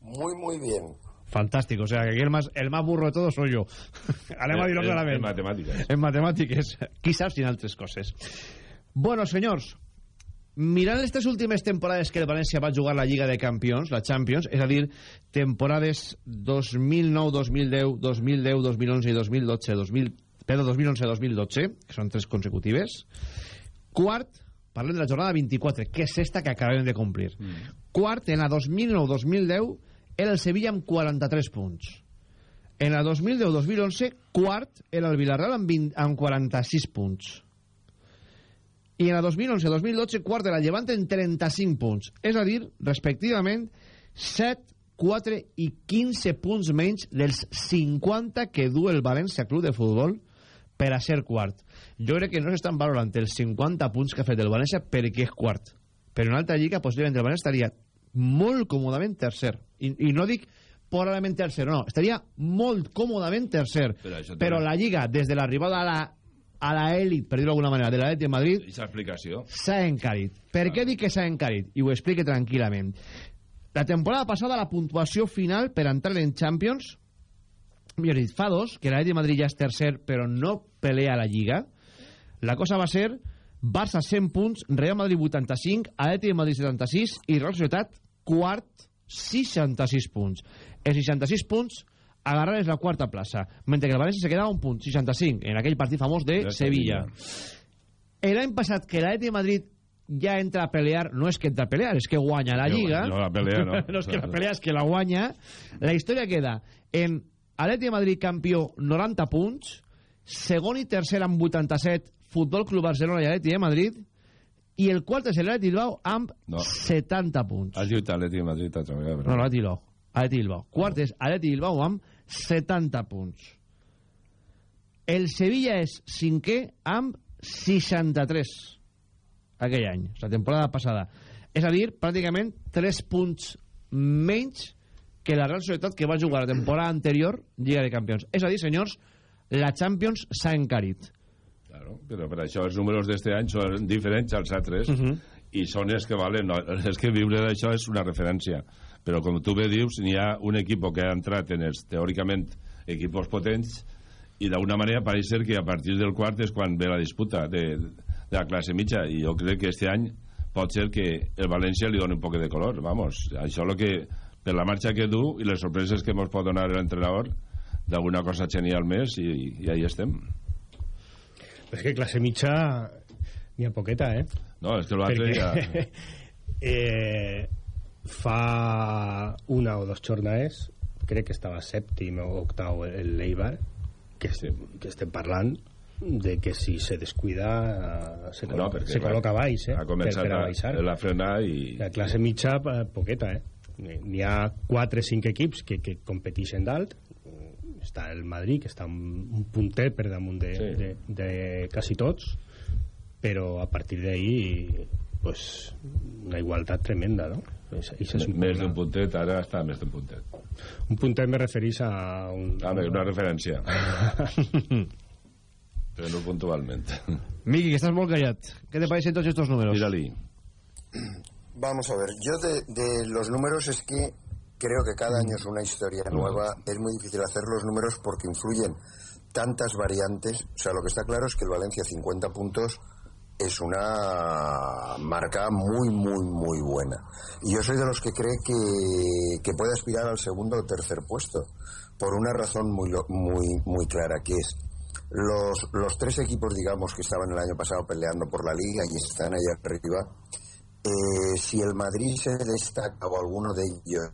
Muy, muy bien. Fantástico, o sea, que aquí el más, el más burro de todos soy yo. Anem a dir-ho En- en- clarament. en matemàtiques. En matemàtiques. Qui saps si en altres coses. Bueno, senyors, mirant les tres últimes temporades que el València va jugar la Lliga de Campions, la Champions, és a dir, temporades 2009, 2010, 2010, 2011 i 2012, 2000, perdó, 2011-2012, que són tres consecutives. Quart, parlem de la jornada 24, que és esta que acabem de complir. Quart, en la 2009-2010, era el Sevilla amb 43 punts. En la 2010-2011, quart, era el Villarreal amb, 20, amb 46 punts. I en la 2011-2012, quart era el Llevant en 35 punts. És a dir, respectivament, 7, 4 i 15 punts menys dels 50 que du el València Club de Futbol per a ser quart. Jo crec que no s'estan valorant els 50 punts que ha fet el València perquè és quart. Però en altra lliga, possiblement, el València estaria molt còmodament tercer. I, i no dic probablement tercer, no. Estaria molt còmodament tercer. Però Però la lliga, des de l'arribada a la a la elit, per dir-ho d'alguna manera, de l'Atleti de Madrid, Aquesta explicació. s'ha encarit. Per què dic que s'ha encarit? I ho explique tranquil·lament. La temporada passada la puntuació final per entrar en Champions, millor dit, fa dos, que l'Atleti de Madrid ja és tercer però no pelea la Lliga, la cosa va ser Barça 100 punts, Real Madrid 85, Atleti de Madrid 76 i Real Societat quart 66 punts. Els 66 punts agarrar és la quarta plaça, mentre que el València se quedava un punt, 65, en aquell partit famós de De Sevilla. L'any passat que l'Atleti de Madrid ja entra a pelear, no és que entra a pelear, és que guanya la Lliga. no, la pelea no. no és que la pelea, és que la guanya. La història queda en Atleti de Madrid campió 90 punts, segon i tercer amb 87 Futbol Club Barcelona i Atleti de Madrid i el quart és l'Atleti Bilbao amb No. 70 punts. Has dit Atleti de Madrid altra vegada. No, no, Atleti Bilbao. Atleti Bilbao. Quart és Atleti Bilbao amb 70 punts. El Sevilla és cinquè amb 63 aquell any, la temporada passada. És a dir, pràcticament 3 punts menys que la Real Societat que va jugar la temporada anterior Lliga de Campions. És a dir, senyors, la Champions s'ha encarit. Claro, però per això els números d'este any són diferents als altres Mhm. i són els que valen. No, és que viure d'això és una referència. Però com tu bé dius, n'hi ha un equip que ha entrat en els teòricament equipos potents i d'alguna manera pareix ser que a partir del quart és quan ve la disputa de, de la classe mitja i jo crec que este any pot ser que el València li doni un poc de color vamos, això lo que per la marxa que du i les sorpreses que ens pot donar l'entrenador d'alguna cosa genial més i, i ahí estem és que classe mitja n'hi ha poqueta, eh? no, és que l'altre ja eh, fa una o dos jornades crec que estava sèptim o octau el Leibar que, sí. que estem parlant de que si se descuida eh, se, No, no, perquè, se col·loca clar, baix eh, ha començat per, per a a- baixar a frenar i- la classe mitja eh, poqueta eh? n'hi ha 4 o 5 equips que, que competeixen dalt està el Madrid que està un, un puntet per damunt de, Sí. de, de quasi tots però a partir d'ahí pues, una igualtat tremenda no? Això és un més d'un puntet ara està més d'un puntet un puntet me referís a un, ah, bé, una referència però no puntualment Miki, que estás molt callat. ¿Qué te parecen todos estos números? Tírali. Vamos a ver, yo de, de los números es que creo que cada año es una historia nueva. Es muy difícil hacer los números porque influyen tantas variantes. O sea, lo que está claro es que el Valencia 50 puntos es una marca muy, muy, muy buena. Y yo soy de los que cree que, que puede aspirar al segundo o tercer puesto. Por una razón muy, muy, muy clara, que es los, los tres equipos, digamos, que estaban el año pasado peleando por la liga y están ahí arriba, eh, si el Madrid se destaca o alguno de ellos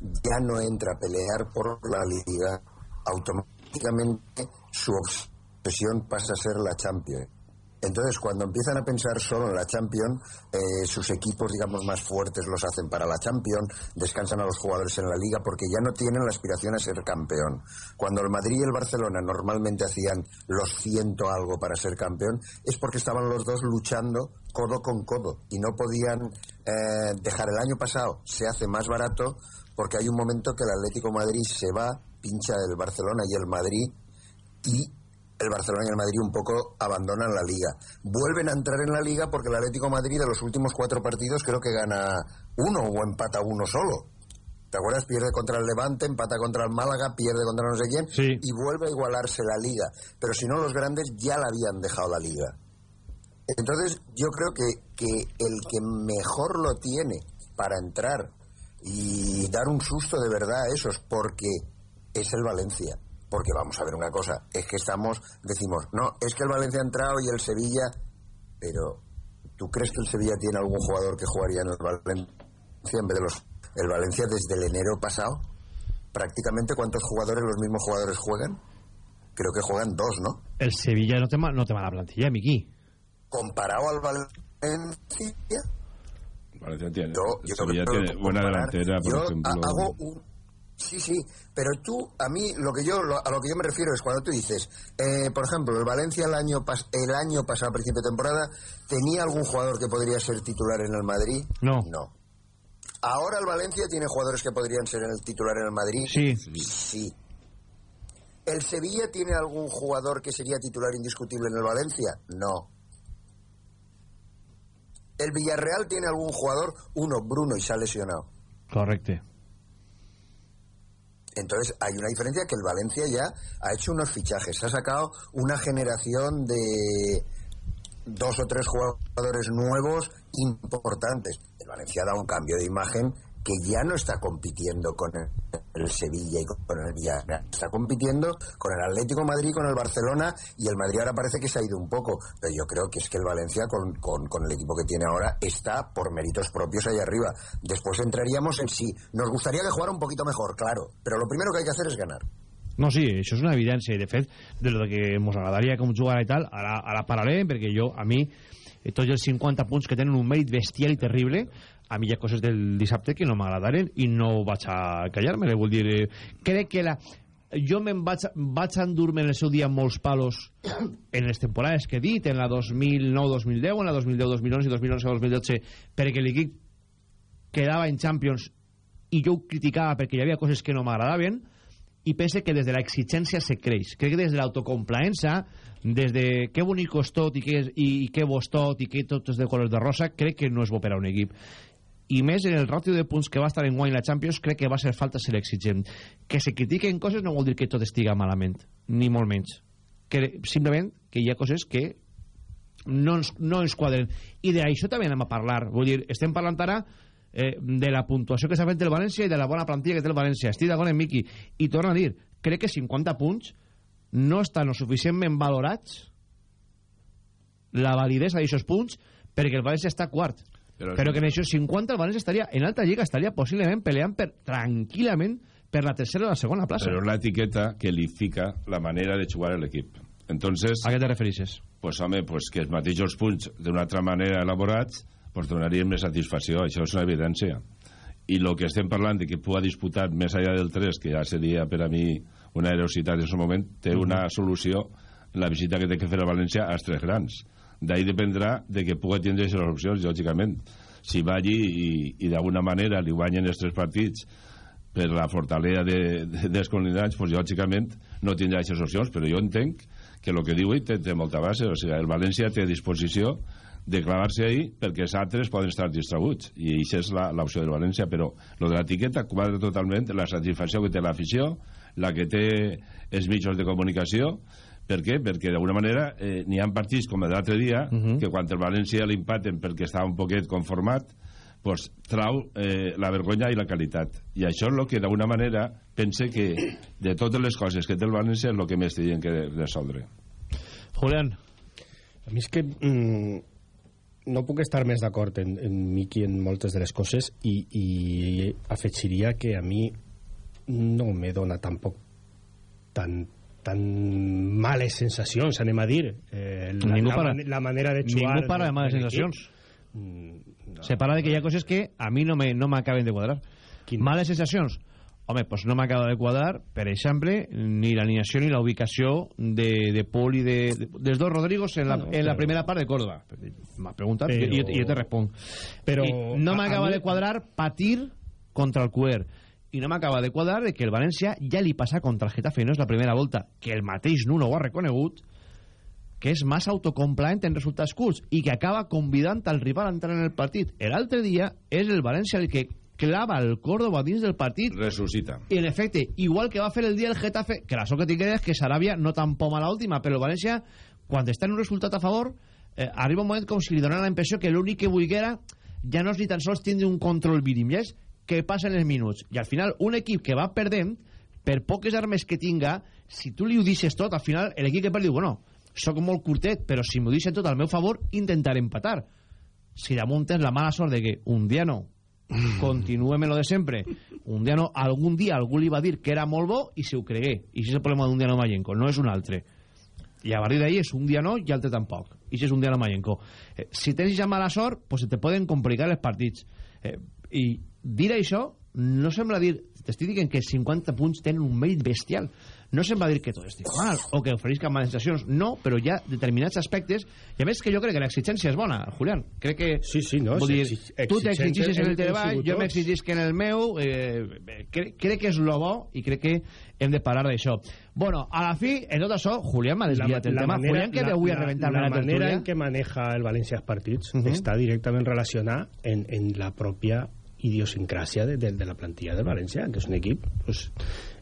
ya no entra a pelear por la liga, automáticamente su obsesión pasa a ser la Champions. Entonces, cuando empiezan a pensar solo en la Champions, eh, sus equipos, digamos, más fuertes los hacen para la Champions, descansan a los jugadores en la Liga porque ya no tienen la aspiración a ser campeón. Cuando el Madrid y el Barcelona normalmente hacían los ciento algo para ser campeón, es porque estaban los dos luchando codo con codo y no podían eh, dejar el año pasado, se hace más barato porque hay un momento que el Atlético Madrid se va, pincha el Barcelona y el Madrid y el Barcelona y el Madrid un poco abandonan la liga. Vuelven a entrar en la liga porque el Atlético de Madrid de los últimos cuatro partidos creo que gana uno o empata uno solo. ¿Te acuerdas? Pierde contra el Levante, empata contra el Málaga, pierde contra no sé quién y vuelve a igualarse la liga. Pero si no, los grandes ya la habían dejado la liga. Entonces, yo creo que, que el que mejor lo tiene para entrar y dar un susto de verdad a esos, porque es el Valencia. Porque vamos a ver una cosa, es que estamos, decimos, no, es que el Valencia ha entrado y el Sevilla, pero ¿tú crees que el Sevilla tiene algún jugador que jugaría en el Valencia en vez de los... El Valencia desde el enero pasado, prácticamente cuántos jugadores, los mismos jugadores juegan? Creo que juegan dos, ¿no? El Sevilla no ma- no té mala plantilla, Miki. Comparado al Valencia, Valencia tiene, Yo- yo Sevilla tiene buena comparar, delantera por yo ejemplo ha- hago un sí sí pero tú a mí lo que yo lo- a lo que yo me refiero es cuando tú dices eh, por ejemplo el Valencia el año pas- el año pasado a principio de temporada tenía algún jugador que podría ser titular en el Madrid No. no. Ahora el Valencia tiene jugadores que podrían ser el titular en el Madrid Sí. sí. El Sevilla tiene algún jugador que sería titular indiscutible en el Valencia no. El Villarreal tiene algún jugador uno Bruno y se ha lesionado. Correcte. Entonces hay una diferencia que el Valencia ya ha hecho unos fichajes, ha sacado una generación de dos o tres jugadores nuevos importantes. El Valencia ha dado un cambio de imagen que ya no está compitiendo con el, Sevilla y con el Villarreal, está compitiendo con el Atlético Madrid, con el Barcelona y el Madrid ahora parece que se ha ido un poco, pero yo creo que es que el Valencia con, con- el equipo que tiene ahora está por méritos propios ahí arriba. Después entraríamos en sí. Nos gustaría que jugara un poquito mejor, claro, pero lo primero que hay que hacer es ganar. No, sí, això és una evidència i de fet, de lo que ens agradaria com jugar i tal, ara, ara parlarem perquè jo, a mi tots els 50 punts que tenen un mèrit bestial i terrible a mi hi ha coses del dissabte que no m'agradaren i no vaig a callar-me vull dir, eh, crec que la jo me'n vaig, vaig endur-me en el seu dia molts palos en les temporades que he dit, en la 2009-2010 en la 2010-2011 i 2011-2012 perquè l'equip quedava en Champions i jo ho criticava perquè hi havia coses que no m'agradaven i pense que des de l'exigència se creix. Crec que des de l'autocomplaença, des de que bonic és tot i que, és, i, i que bo és tot i que tot és de colors de rosa, crec que no és bo per a un equip. I més en el ràtio de punts que va estar en guany la Champions crec que va ser falta ser exigent. Que se critiquen coses no vol dir que tot estiga malament ni molt menys. Que simplement que hi ha coses que no ens, no ens quadren. I d'això també anem a parlar. Vull dir, estem parlant ara eh, de la puntuació que s'ha fet del València i de la bona plantilla que té el València. Estic d'acord amb Miqui. I torno a dir crec que 50 punts no estan suficientment valorats la validesa d'aixòs punts perquè el València està quart però, però que en això 50 el València estaria en alta lliga estaria possiblement peleant per, tranquil·lament per la tercera o la segona plaça. Però és l'etiqueta que li fica la manera de jugar l'equip. Entonces a què te refereixes? pues home, pues que els mateixos punts d'una altra manera elaborats pues donarien més satisfacció. Això és una evidència. I el que estem parlant de que pugui disputar més allà del 3 que ja seria per a mi una aerositat en aquest moment té una solució la visita que té que fer a València als tres grans d'ahí dependrà de que pugui tindre aquestes opcions, lògicament. Si va allí i, i d'alguna manera li guanyen els tres partits per la fortalesa de, de, dels comunitats, pues, lògicament no tindrà aquestes opcions, però jo entenc que el que diu ell té, té molta base, o sigui, el València té disposició de clavar-se ahí perquè els altres poden estar distrabuts i això és l'opció del València però lo de l'etiqueta quadra totalment la satisfacció que té l'afició la que té els mitjans de comunicació per què? Perquè d'alguna manera eh, n'hi ha partits com l'altre dia uh -huh. que quan el València l'empaten perquè estava un poquet conformat pues, trau eh, la vergonya i la qualitat i això és el que d'alguna manera pense que de totes les coses que té el València és el que més tenien que resoldre Julián a mi és que mm, no puc estar més d'acord en, en Miqui en moltes de les coses i, i afegiria que a mi no me dona tampoc tan tan males sensacions, anem a dir. Eh, la, ningú la, para, la manera de jugar... Ningú para de males sensacions. Mm, no. Se para de que hi ha coses que a mi no m'acaben no de quadrar. Quin? Males sensacions? Home, pues no m'acaba de quadrar, per exemple, ni l'alineació ni la ubicació de, de Pol i de, de, dels dos Rodrigos en la, no, en la primera part de Córdoba. M'ha preguntat però... i, i jo te responc. Però I no m'acaba de quadrar patir contra el Cuer i no m'acaba de quadrar de que el València ja li passa contra el Getafe, no és la primera volta que el mateix Nuno ho ha reconegut que és massa autocomplaent en resultats curts i que acaba convidant al rival a entrar en el partit. L'altre dia és el València el que clava el Córdoba dins del partit. Resuscita. I en efecte, igual que va fer el dia el Getafe, que la sort que tinc és que Sarabia no tan poma l'última, però el València, quan està en un resultat a favor, eh, arriba un moment com si li donara la impressió que l'únic que volguera ja no és ni tan sols tindre un control mínim, ja és que passen els minuts. I al final, un equip que va perdent, per poques armes que tinga, si tu li ho deixes tot, al final l'equip que perd diu, bueno, sóc molt curtet, però si m'ho deixen tot al meu favor, intentaré empatar. Si damunt tens la mala sort de que un dia no, continuem en lo de sempre, un dia no, algun dia algú li va dir que era molt bo i se ho cregué. I si és el problema d'un dia no Mayenco, no és un altre. I a partir d'ahir és un dia no i altre tampoc. I si és un dia no Mayenco. Eh, si tens ja mala sort, pues se te poden complicar els partits. Eh, I dir això no sembla dir t'estic dient que 50 punts tenen un mèrit bestial. No sembla dir que tot estigui mal o que oferisca males sensacions, no, però hi ha determinats aspectes, i a més que jo crec que l'exigència és bona, Julián, crec que sí, sí, no, vull dir, tu t'exigis en el treball, jo m'exigisc en el meu eh, crec, crec que és lo bo i crec que hem de parar d'això. Bueno, a la fi, en tot això, Julián m'ha desviat el la tema, manera, Julián que avui a reventar la, la, la manera en què maneja el València els partits uh -huh. està directament relacionat en, en la pròpia idiosincràsia de, de, de la plantilla del València, que és un equip pues,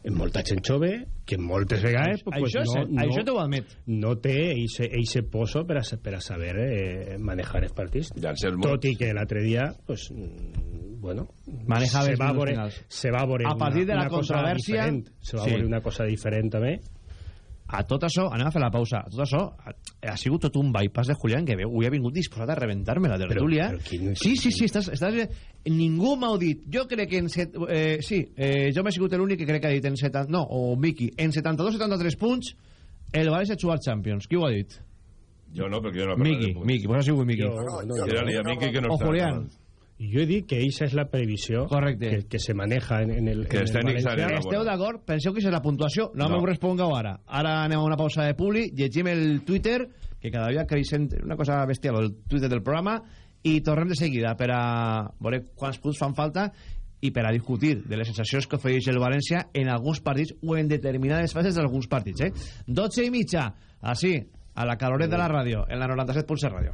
amb molta gent jove, que moltes vegades pues, això, no, no, això t'ho admet. no té eixe poso per a, per a saber eh, manejar els partits. Tot i que l'altre dia, pues, bueno, Maneja se va, veure, se va veure A partir una, de la una cosa controvèrsia, diferent. Se va sí. veure una cosa diferent també. A tot això, anem a fer la pausa. A tot això, ha, ha sigut tot un bypass de Julián que veu, avui ha vingut disposat a reventar-me la tertúlia. Però quin- sí, sí, sí, estàs, estàs, ningú m'ha dit jo crec que en set, eh, sí, eh, jo m'he sigut l'únic que crec que ha dit en 70, no, o Miki en 72-73 punts el València ha jugat Champions, qui ho ha dit? jo no, perquè jo no Miki, Miki, pues ha sigut Miki Jo- no, jo- era ni a Miki que no o està Julián. I jo he dit que eixa és la previsió Correcte. que, que se maneja en, en el, Que en el València. Esteu d'acord? Penseu que això és la puntuació? No, No. m'ho respongueu ara. Ara anem a una pausa de publi, llegim el Twitter, que cada dia creixent una cosa bestial, el Twitter del programa, i tornem de seguida per a veure quants punts fan falta i per a discutir de les sensacions que ofereix el València en alguns partits o en determinades fases d'alguns partits. Eh? 12 i mitja, així, a la caloret de la ràdio, en la 97.7 ràdio.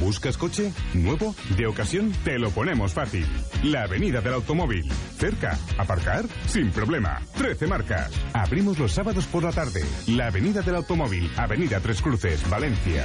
¿Buscas coche? ¿Nuevo? ¿De ocasión? Te lo ponemos fácil. La Avenida del Automóvil. Cerca. ¿Aparcar? Sin problema. 13 marcas. Abrimos los sábados por la tarde. La Avenida del Automóvil. Avenida Tres Cruces, Valencia.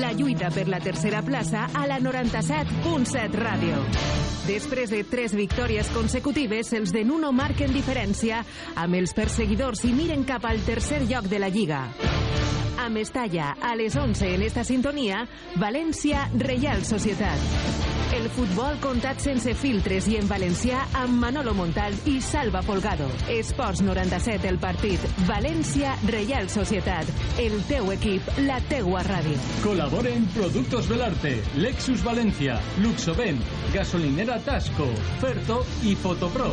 La lluita per la tercera plaça a la 97.7 Ràdio. Després de tres victòries consecutives, els de Nuno marquen diferència amb els perseguidors i miren cap al tercer lloc de la Lliga. A Mestalla, a les 11 en esta sintonia, València, Reial Societat. El futbol comptat sense filtres i en valencià amb Manolo Montal i Salva Folgado. Esports 97 el partit. València, Reial Societat. El teu equip, la teua ràdio. Colaboren Productos Belarte, Lexus Valencia, Luxoven, Gasolinera Tasco, Ferto y Fotopro.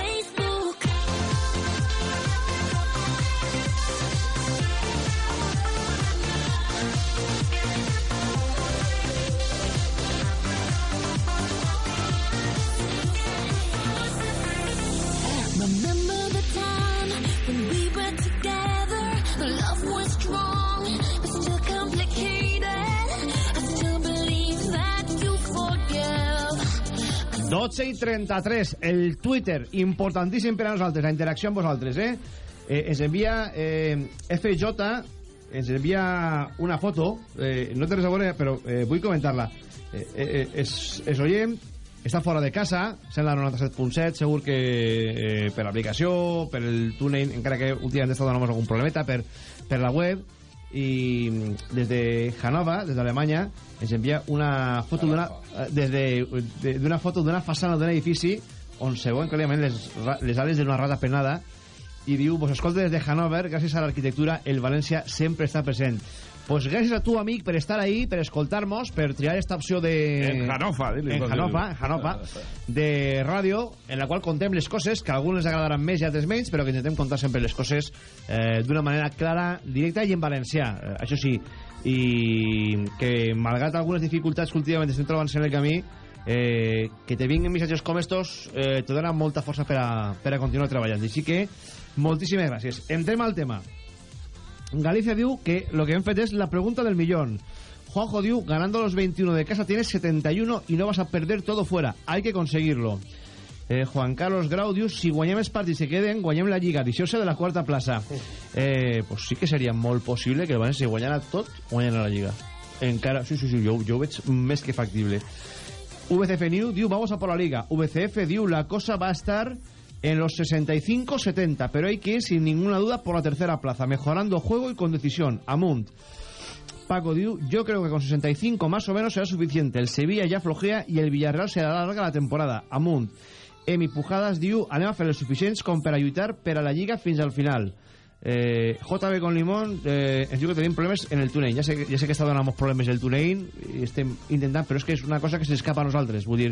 12 i 33, el Twitter, importantíssim per a nosaltres, la interacció amb vosaltres, eh? eh ens envia eh, FJ, ens envia una foto, eh, no té res a veure, però eh, vull comentar-la. Eh, eh, és, és oient, està fora de casa, sent la 97.7, segur que eh, per l'aplicació, per el túnel, encara que últimament està donant algun problemeta, per, per la web, i des de Hanova, des d'Alemanya, ens envia una foto d'una eh, des de- de- d'una foto d'una façana d'un edifici on se veuen clarament les, les ales d'una rata penada i diu, vos escolta des de Hannover, gràcies a l'arquitectura, el València sempre està present. Pues gràcies a tu, amic, per estar ahí, per escoltar-nos, per triar esta opció de... En Hanofa, dile, En. Hanofa, en Hanofa, de ràdio, en la qual contem les coses, que a alguns les agradaran més i altres menys, però que intentem contar sempre les coses eh, d'una manera clara, directa i en valencià. Eh, això sí, i que malgrat algunes dificultats que últimament estem trobant en el camí, eh, que te vinguin missatges com estos eh, te donen molta força per a, per a continuar treballant. Així que, moltíssimes gràcies. Entrem al tema. Galicia diu que lo que hem fet es la pregunta del millón. Juanjo diu, ganando los 21 de casa tienes 71 y no vas a perder todo fuera. Hay que conseguirlo. Eh, Juan Carlos Grau diu, si guanyem els partits i queden, guanyem la Lliga, deixeu-se de la quarta plaça. Eh, pues sí que seria molt possible que el València guanyara tot, guanyara la Lliga. Encara, sí, sí, sí, jo, jo ho veig més que factible. VCF New diu, vamos a por la Liga. VCF diu, la cosa va a estar en los 65-70, pero hay que ir sin ninguna duda por la tercera plaza, mejorando juego y con decisión. Amunt. Paco Diu, yo creo que con 65 más o menos será suficiente. El Sevilla ya flojea y el Villarreal se larga la temporada. Amunt. Emi Pujadas diu, anem a fer els suficients com per a la Lliga fins al final. Eh, JB con Limón eh, diu que tenim problemes en el túnel ja sé, sé que està donant molts problemes el túnel i estem intentant, però és que és una cosa que s'escapa a nosaltres vull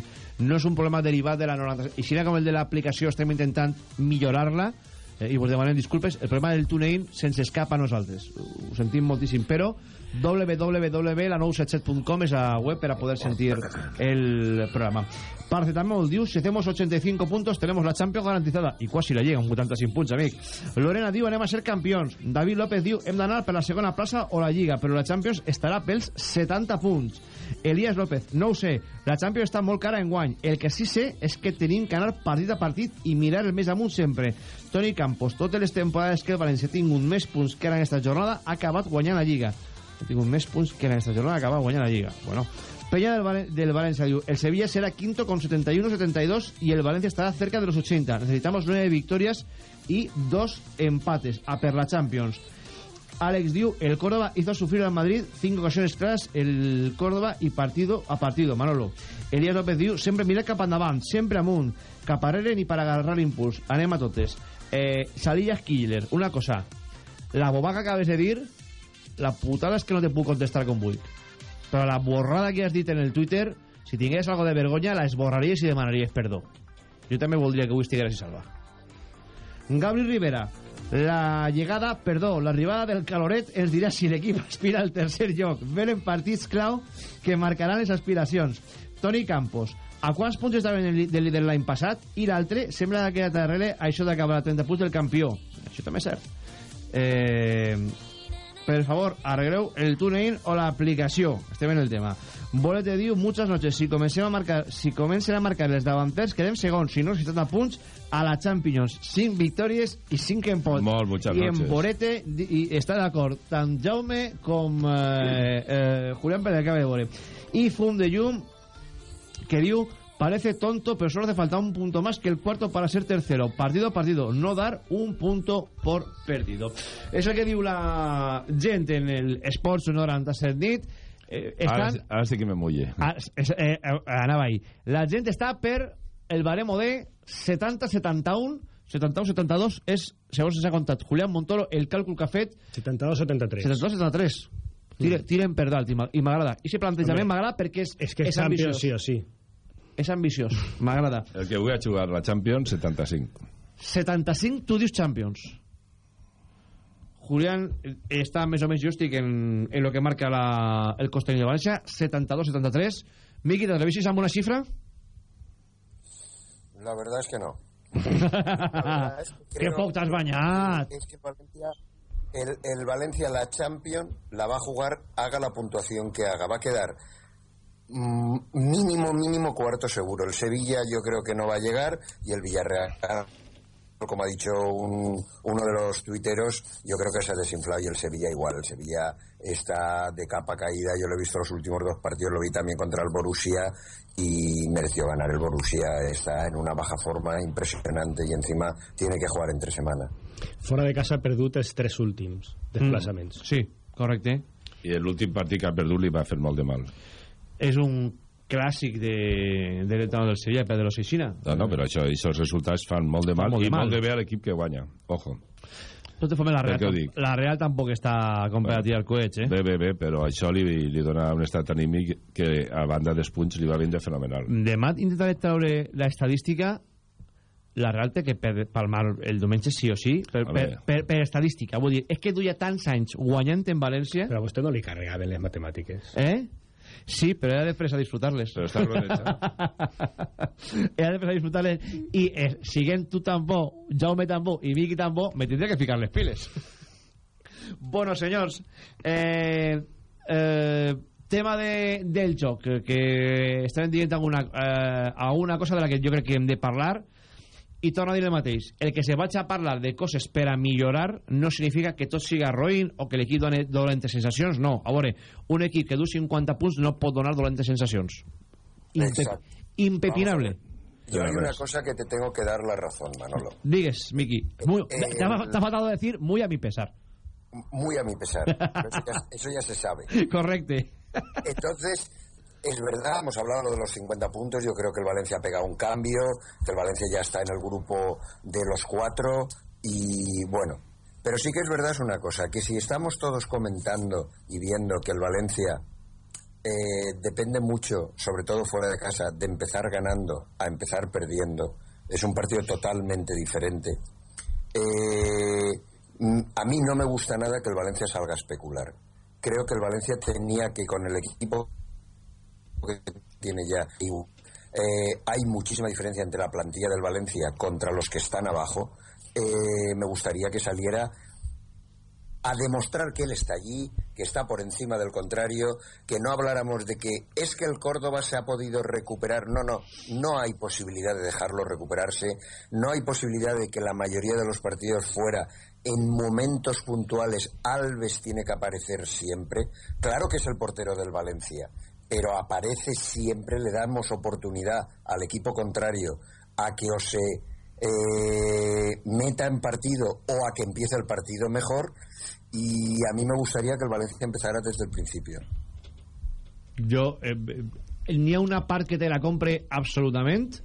no és un problema derivat de la 90 i si com el de l'aplicació estem intentant millorar-la eh, i vos demanem disculpes. El problema del túnel se'ns escapa a nosaltres ho sentim moltíssim, però www.la977.com és la web per a poder sentir el programa. Paracetamol diu, si hacemos 85 puntos tenemos la Champions garantizada. I quasi la llega, amb 85 punts, amic. Lorena diu, anem a ser campions. David López diu, hem d'anar per la segona plaça o la Lliga, però la Champions estarà pels 70 punts Elías López, no sé, la Champions està molt cara en guany el que sí sé és que tenim que anar partit a partit i mirar el més amunt sempre Toni Camp Campos. Totes les temporades que el València ha tingut més punts que ara en esta jornada, ha acabat guanyant la Lliga. Ha tingut més punts que en esta jornada, ha acabat guanyant la Lliga. Bueno, Peña del, del Valencia diu, el Sevilla será quinto con 71-72 y el Valencia estará cerca de los 80. Necesitamos nueve victorias y dos empates a per la Champions. Alex diu, el Córdoba hizo sufrir al Madrid cinco ocasiones claras el Córdoba y partido a partido, Manolo. Elías López diu, sempre mira cap endavant, sempre amunt, cap arrere ni para agarrar impuls. Anem. Eh, Salillas Killer, una cosa. La boba que acabes de dir, la putada és que no te puc contestar com vull. Però la borrada que has dit en el Twitter, si tingués algo de vergonya, la esborraries i demanaries perdó. Jo també voldria que avui estigueres i salva. Gabri Rivera, la llegada, perdó, l'arribada del caloret ens dirà si l'equip aspira al tercer lloc. Venen partits clau que marcaran les aspiracions. Toni Campos, a quants punts estaven del líder l'any passat? I l'altre sembla que quedat darrere això d'acabar a 30 punts del campió. Això també és cert. Eh, per favor, arregleu el TuneIn o l'aplicació. Estem en el tema. Bolete diu, muchas noches, si comencem a marcar, si comencen a marcar els davanters, quedem segons, si no, 60 punts a la Champions. 5 victòries i 5 empots. Molt, muchas I en noches. Borete di- i està d'acord tant Jaume com eh, eh, Julián Pérez, acaba de veure. I Fum de Llum, que diu, parece tonto, pero solo hace falta un punto más que el cuarto para ser tercero. Partido a partido, no dar un punto por perdido. Eso que diu la gent en el Sports 97 nit. Eh, Ara, estan... ara sí que me mulle. Ah, es- eh, eh, anava ahí. La gent està per el baremo de 70-71 71-72 és, segons s'ha contat Julián Montoro, el càlcul que ha fet 72-73 72-73 Tire, tiren per dalt i m'a- i m'agrada. I aquest plantejament m'agrada perquè és, és que és ambiciós. sí o sí. És ambiciós, m'agrada. El que voy a jugar la Champions, 75. 75 tu dius Champions Julián està més o menys justic en, en lo que marca la, el Costello de València 72-73 Miqui, t'atreveixis amb una xifra? La verdad es que no. que poc t'has banyat Es que Valencia, el, el Valencia, la Champions, la va a jugar, haga la puntuación que haga. Va a quedar mm, mínimo, mínimo cuarto seguro. El Sevilla yo creo que no va a llegar y el Villarreal, como ha dicho un- uno de los tuiteros, yo creo que se ha desinflado y el Sevilla igual. El Sevilla está de capa caída. Yo lo he visto los últimos dos partidos, lo vi también contra el Borussia y mereció ganar. El Borussia está en una baja forma impresionante y encima tiene que jugar entre semana. fora de casa ha perdut els tres últims desplaçaments Mm, sí, correcte I l'últim partit que ha perdut li va fer molt de mal. és un clàssic de, de l'entrenador del Sevilla, Pedro Seixina. No, no, però això, aquests resultats fan molt de mal molt de i mal. molt de bé a l'equip que guanya. Ojo. Tot de forma, la Real, la Real tampoc està competitiva al coet, eh? Bé, bé, bé, però això li, li dona un estat anímic que a banda dels punts li va vindre fenomenal. Demà intentaré treure la estadística la Real té que per- palmar el diumenge sí o sí per, per, per, per estadística vull dir, és que duia tants anys guanyant en València però a vostè no li carregaven les matemàtiques eh? Sí, però era després a disfrutar-les. Però era després a disfrutar-les i eh, siguent tu tan bo Jaume tan bo i Vicky tan bo me tindré que ficar les piles. Bueno senyors eh, eh, tema de, del joc que, estem dient alguna, eh, alguna cosa de la que jo crec que hem de parlar i torno a dir el mateix el que se vaig a parlar de coses per a millorar no significa que tot siga roïn o que l'equip doni dolentes sensacions no, a veure, un equip que du 50 punts no pot donar dolentes sensacions Impe Exacto. impepinable Yo hay una cosa que te tengo que dar la razón, Manolo. digues, Miki Muy- Eh, te ha te ha faltado decir muy a mi pesar Muy a mi pesar. Eso ya, eso ya se sabe. correcte Entonces, es verdad, hemos hablado de los 50 puntos. Yo creo que el Valencia ha pegado un cambio, que el Valencia ya está en el grupo de los cuatro. Y bueno, pero sí que es verdad es una cosa, que si estamos todos comentando y viendo que el Valencia eh, depende mucho, sobre todo fuera de casa, de empezar ganando a empezar perdiendo, es un partido totalmente diferente. Eh, a mí no me gusta nada que el Valencia salga a especular. Creo que el Valencia tenía que con el equipo que tiene ya eh, hay muchísima diferencia entre la plantilla del Valencia contra los que están abajo. Eh, me gustaría que saliera a demostrar que él está allí, que está por encima del contrario, que no habláramos de que es que el Córdoba se ha podido recuperar. No, no, no hay posibilidad de dejarlo recuperarse, no hay posibilidad de que la mayoría de los partidos fuera en momentos puntuales Alves tiene que aparecer siempre. Claro que es el portero del Valencia, pero aparece siempre, le damos oportunidad al equipo contrario a que o se eh, meta en partido o a que empiece el partido mejor y a mí me gustaría que el Valencia empezara desde el principio. Jo, eh, n'hi ha una part que te la compre absolutament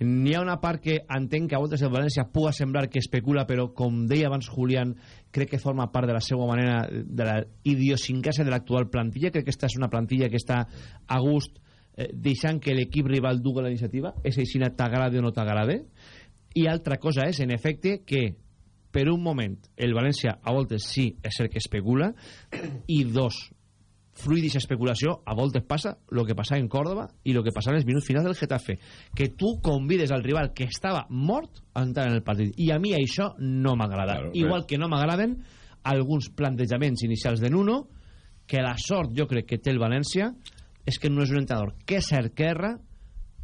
n'hi ha una part que entenc que a voltes el València puga semblar que especula però com deia abans Julián crec que forma part de la seva manera de la idiosincràsia de l'actual plantilla. Crec que esta és una plantilla que està a gust eh, deixant que l'equip rival dugui la iniciativa. És així t'agrade o no t'agrade. I altra cosa és en efecte que per un moment el València a voltes sí és cert que especula. I dos fruit d'aquesta especulació a voltes passa el que passava en Córdoba i el que passava en els minuts finals del Getafe. Que tu convides al rival que estava mort a entrar en el partit. I a mi això no m'agrada. Claro, igual que no m'agraden alguns plantejaments inicials de Nuno que la sort jo crec que té el València és que no és un entrenador que és cert que erra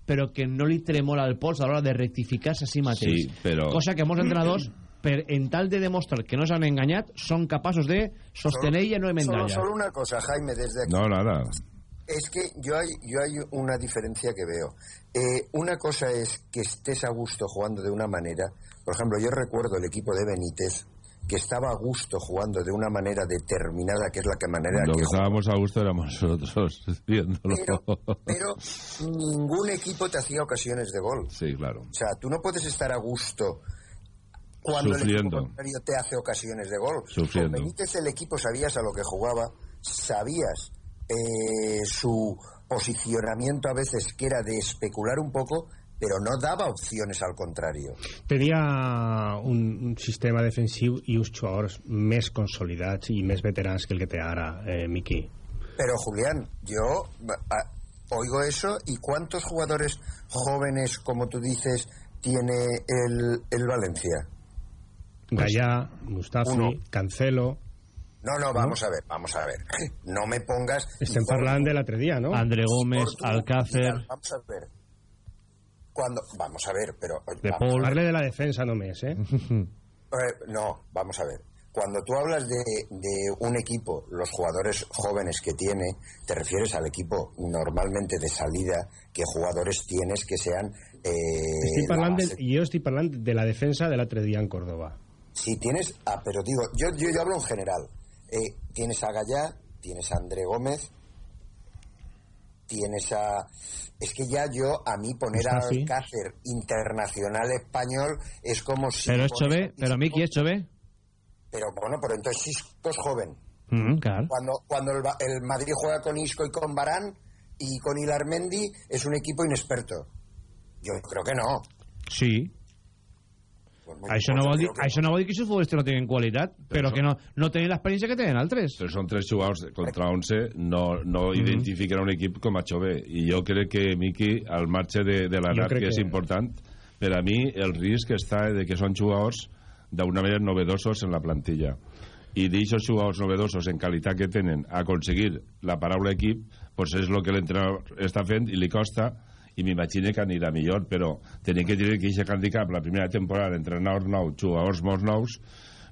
però que no li tremola el pols a l'hora de rectificar-se a si mateix. Sí, però- cosa que molts entrenadors per, en tal de demostrar que no s'han enganyat són capaços de sostener i no hem Solo, enganyat solo una cosa, Jaime, desde aquí. No, nada. Es que yo hay, yo hay una diferencia que veo. Eh, una cosa es que estés a gusto jugando de una manera. Por ejemplo, yo recuerdo el equipo de Benítez que estaba a gusto jugando de una manera determinada, que es la que manera Lo que que estábamos a gusto éramos nosotros viéndolo. pero ningún equipo te hacía ocasiones de gol. Sí, claro. O sea, tú no puedes estar a gusto cuando el Sufriendo. equipo contrario te hace ocasiones de gol. Sufriendo. Con Benítez el equipo sabías a lo que jugaba, sabías eh, su posicionamiento a veces que era de especular un poco, pero no daba opciones al contrario. Tenia un, un sistema defensiu i uns jugadors més consolidats i més veterans que el que té ara eh, Miqui. Pero Julián, yo oigo eso y ¿cuántos jugadores jóvenes, como tú dices, tiene el, el Valencia? Gallà, Mustafi, uno. Cancelo... No, no, vamos a ver, vamos a ver. No me pongas... Estem parlant de l'altre dia, no? André Gómez, Alcácer mira, Vamos a ver. Cuando, vamos a ver, pero... De. Parle de la defensa només, eh? Eh, no, vamos a ver. Cuando tú hablas de, de un equipo, los jugadores jóvenes que tiene, te refieres al equipo normalmente de salida, que jugadores tienes que sean... Eh, parlant de, base. jo estic parlant de la defensa de l'altre dia en Córdoba. Si tienes... Ah, pero digo, yo, yo, yo hablo en general. Eh, tienes a Gallá, tienes a André Gómez, tienes a... Es que ya yo, a mí poner a. Alcácer internacional español es como si... Pero es a pero Miki es. Pero bueno, pero entonces Isco es joven. Mm, claro. Cuando, cuando el, el Madrid juega con Isco y con Barán y con Ilarmendi es un equipo inexperto. Yo creo que no. Sí. Pues Això no, vol dir, això no vol dir que els futbolistes no tenen qualitat, però, que no, no tenen l'experiència que tenen altres. Però són tres jugadors contra 11, no, no Mhm. identifiquen un equip com a Chové. I jo crec que Miki, al marge de, de l'anat, crec que, és que- important, per a mi el risc està de que són jugadors d'una manera novedosos en la plantilla. I d'aixòs jugadors novedosos en qualitat que tenen a aconseguir la paraula equip, pues és el que l'entrenador està fent i li costa i m'imagino que anirà millor, però tenir que tenir que aquest handicap la primera temporada, entrenadors nous, jugadors molts nous,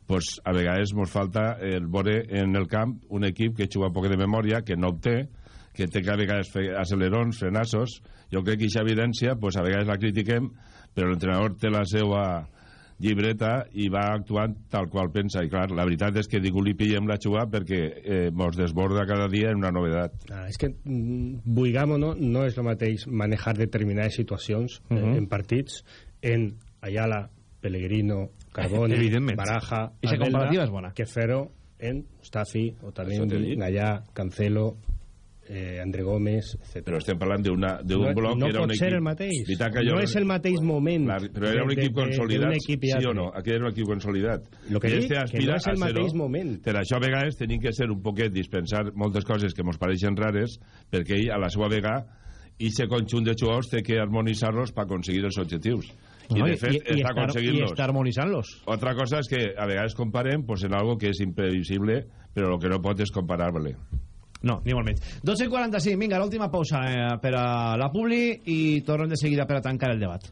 pues, a vegades ens falta el veure en el camp un equip que juga poc de memòria, que no obté, que té que a vegades fer acelerons, frenassos. Jo crec que aquesta evidència, pues, a vegades la critiquem, però l'entrenador té la seva llibreta i va actuant tal qual pensa. I clar, la veritat és que ningú li pillem la xua perquè eh, mos desborda cada dia en una novedat. Ah, és que, mm, vulguem o no, no és el mateix manejar determinades situacions uh Mhm. en partits en Ayala, Pellegrino, Carboni, Evidentment. Baraja, Abelda, comparativa és bona. que fer-ho en Mustafi, Otamendi, dit. Gallà, Cancelo, eh, André Gómez, etc. Però estem parlant d'un no, bloc no era pot un ser equip... el mateix. Jo- no és el mateix moment. Clar, però era un de- equip de- de- consolidat, d'un equip sí o no? Aquell era un equip consolidat. Lo que dic, este que no és el mateix moment. Per això a vegades tenim que ser un poquet dispensar moltes coses que ens pareixen rares perquè ell, a la seva vegada, i aquest conjunt de jugadors té que harmonitzar-los per aconseguir els objectius. No, de i- fet i- i està aconseguint-los. i està harmonitzant-los. Otra cosa es que a vegades comparen pues, en algo que es imprevisible, pero lo que no pot és comparable. No, ni molt menys. 12.45, vinga, l'última pausa eh, per a la Publi i tornem de seguida per a tancar el debat.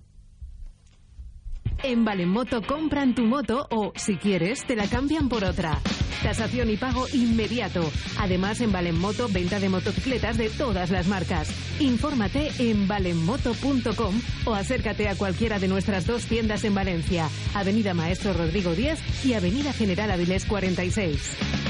En Valenmoto compran tu moto o, si quieres, te la cambian por otra. Tasación y pago inmediato. Además, en Valenmoto, venta de motocicletas de todas las marcas. Infórmate en valenmoto.com o acércate a cualquiera de nuestras dos tiendas en Valencia, Avenida Maestro Rodrigo 10 y Avenida General Avilés 46.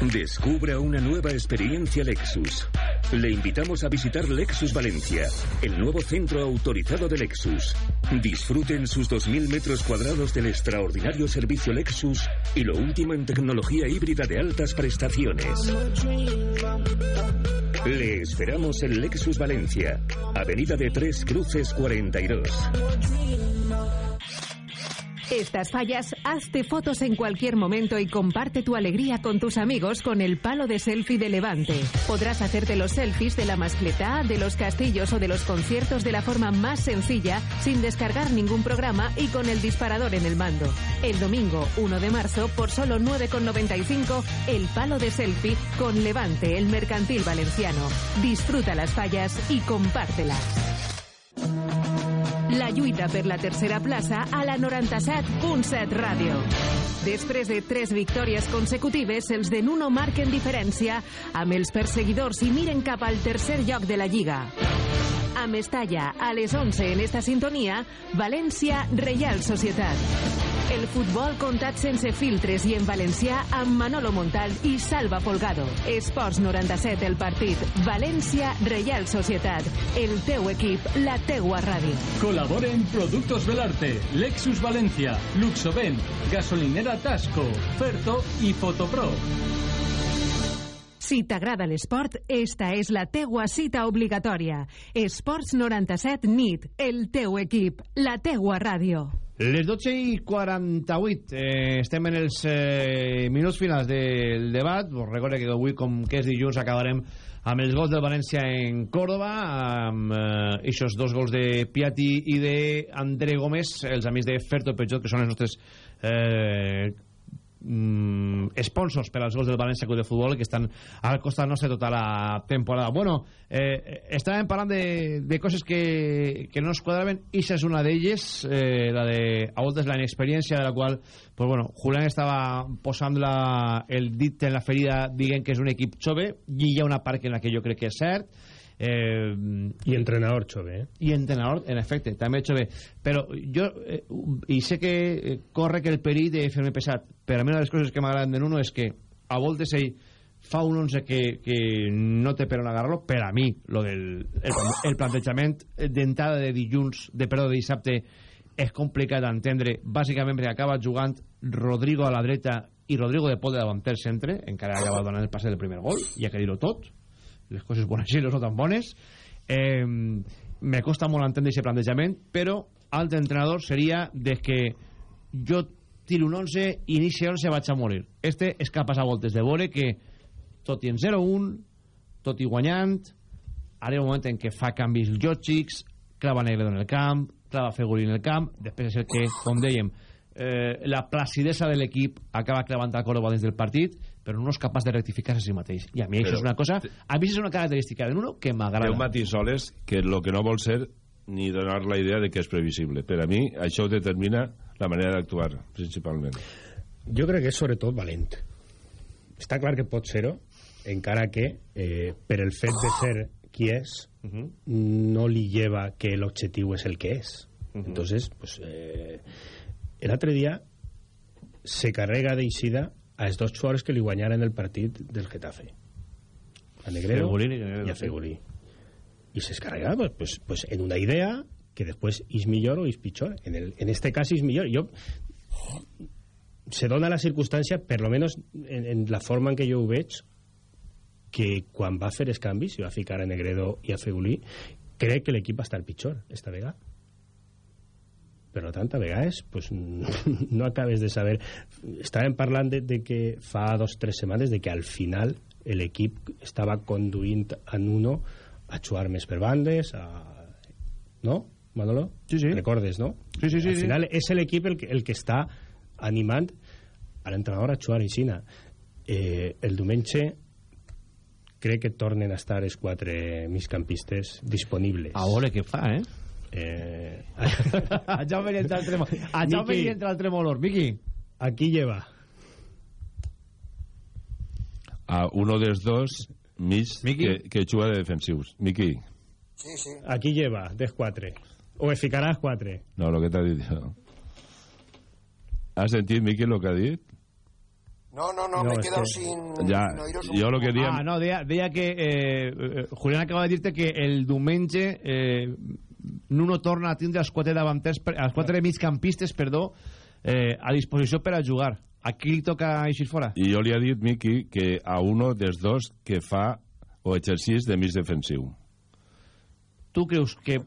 Descubra una nueva experiencia Lexus. Le invitamos a visitar Lexus Valencia, el nuevo centro autorizado de Lexus. Disfruten sus 2.000 metros cuadrados del extraordinario servicio Lexus y lo último en tecnología híbrida de altas prestaciones. Le esperamos en Lexus Valencia, Avenida de Tres Cruces 42. Estas fallas, hazte fotos en cualquier momento y comparte tu alegría con tus amigos con el palo de selfie de Levante. Podrás hacerte los selfies de la mascletá, de los castillos o de los conciertos de la forma más sencilla, sin descargar ningún programa y con el disparador en el mando. El domingo 1 de marzo, por solo 9,95, el palo de selfie con Levante, el mercantil valenciano. Disfruta las fallas y compártelas. Lluita per la tercera plaça a la 97.7 Ràdio. Després de tres victòries consecutives, els de Nuno marquen diferència amb els perseguidors i miren cap al tercer lloc de la Lliga. A Mestalla, a les 11 en esta sintonia, València, Reial Societat. El futbol comptat sense filtres i en valencià amb Manolo Montal i Salva Folgado. Esports 97, el partit. València, Reial Societat. El teu equip, la teua ràdio. Colaboren Productos Belarte, Lexus Valencia, Luxoven, Gasolinera Tasco, Ferto y Fotopro. Si t'agrada l'esport, esta és la teua cita obligatòria. Esports 97 NIT, el teu equip, la teua ràdio. Les 12 i 48 eh, estem en els eh, minuts finals del debat. Us recordo que avui com que és dilluns acabarem amb els gols del València en Córdoba amb eh, eixos dos gols de Piatti i de Gómez els amics de Ferto Peugeot que són els nostres eh, mm, sponsors per als gols del València Club de Futbol que estan al costat nostre tota la temporada. Bueno, eh, estàvem parlant de, de coses que, que no ens quadraven i és una d'elles eh, la de a voltes la inexperiència de la qual pues bueno, Julián estava posant la, el dit en la ferida dient que és un equip jove i hi ha una part en la que jo crec que és cert eh, i entrenador jove eh? i entrenador, en efecte, també jove. Però jo, eh, i sé que eh, corre que el perill de fer-me pesat però a mi una de les coses que m'agraden de Nuno és que a voltes ell fa un 11 que, que no té per on agarrar-lo per a mi, lo del, el, el plantejament d'entrada de dilluns de perdó, de dissabte és complicat d'entendre, bàsicament perquè acaba jugant Rodrigo a la dreta i Rodrigo de Pol de davanter centre, encara acaba donant el passe del primer gol, i ha que dir-ho tot les coses bones i les no tan bones. Eh, me costa molt entendre aquest plantejament però altre entrenador seria de que jo tiro un 11 i aquest 11 vaig a morir. Este és capaç a voltes de veure que tot i en 0-1 tot i guanyant arriba un moment en què fa canvis lògics clava Negredo en el camp clava Fegulí en el camp després és el que, com dèiem eh, la placidesa de l'equip acaba clavant el Córdoba dins del partit però no és capaç de rectificar-se a si mateix. I a mi Però això és una cosa a mi és una característica de Nuno que Té un m'agrada matís soles que lo que no vol ser ni donar la idea de que és previsible. Per a mi, això determina la manera d'actuar, principalment. jo crec que és sobretot valent. Està clar que pot ser-ho encara que eh, per el fet de ser qui és no li lleva que l'objectiu és el que és. Entonces pues, eh, l'altre dia se carrega d'eixida a els dos jugadors que li guanyaren el partit del Getafe. A Negredo Fegulí i Negredo, i a. Fegulí i se descarrega pues, pues, pues, en una idea que después és millor o és pitjor. En, el, en este cas és millor. Jo se dona la circumstància per lo menos en, en la forma en què jo ho veig que quan va fer els canvis i va ficar a Negredo i a Feulí crec que l'equip va estar pitjor esta vegada per tant, a vegades pues, no acabes de saber estàvem parlant de, de que fa dos o tres setmanes de que al final l'equip estava conduint en uno a jugar més per bandes a... no, Manolo? Sí, sí. Recordes, no? Sí, sí, sí, Al sí. final és l'equip el, que- el que està animant a l'entrenador a jugar aixina. Eh, el diumenge crec que tornen a estar els quatre migcampistes disponibles. A veure què fa, eh? Eh... a Jaume li entra el tremol. A Jaume Miqui. li entra el tremolor. Miqui. Aquí lleva. A uno dels dos mig que, que juga de defensius. Miqui. Sí, sí. Aquí lleva, des quatre. O es ficaràs quatre. No, lo que t'ha dit jo. Has sentit, Miqui, lo que ha dit? No, no, no, No, me he quedado que- sin, Ya, yo lo que diría- Ah, no, deia, deia que eh, eh, Julián acaba de dir-te que el diumenge eh, Nuno torna a tindre els quatre davanters, per- els quatre migcampistes, perdó, eh, a disposició per a jugar. A qui li toca eixir fora? I jo li he dit, Miqui, que a uno dels dos que fa o exercís de mig defensiu. Tu creus que...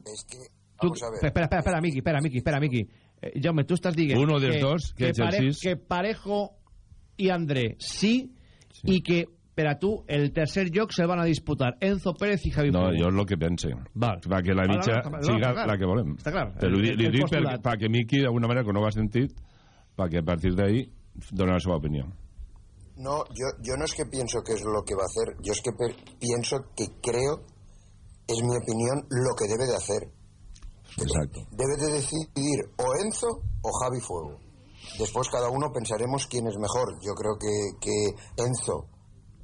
Tu, a ver. espera, espera, espera, Miqui, espera, Miqui, espera, Miqui. Eh, Jaume, tu estàs dient... Uno dels dos que Pare- exercís- que Parejo i André sí, i que per a tu el tercer lloc se'l van a disputar Enzo Pérez i Javi No, Fuego. jo és el que pense. Val. Perquè la No, no, mitja no, no, no, siga la que volem. Està clar. Però li, li dic perquè Miqui, d'alguna manera, que no ho ha sentit, perquè a partir d'ahí dona la seva opinió. No, yo, yo no es que pienso que es lo que va a hacer, yo es que pienso que creo, es mi opinión, lo que debe de hacer. Exacto. Debe de decidir o Enzo o Javi Fuego. Después cada uno pensaremos quién es mejor. Yo creo que, que Enzo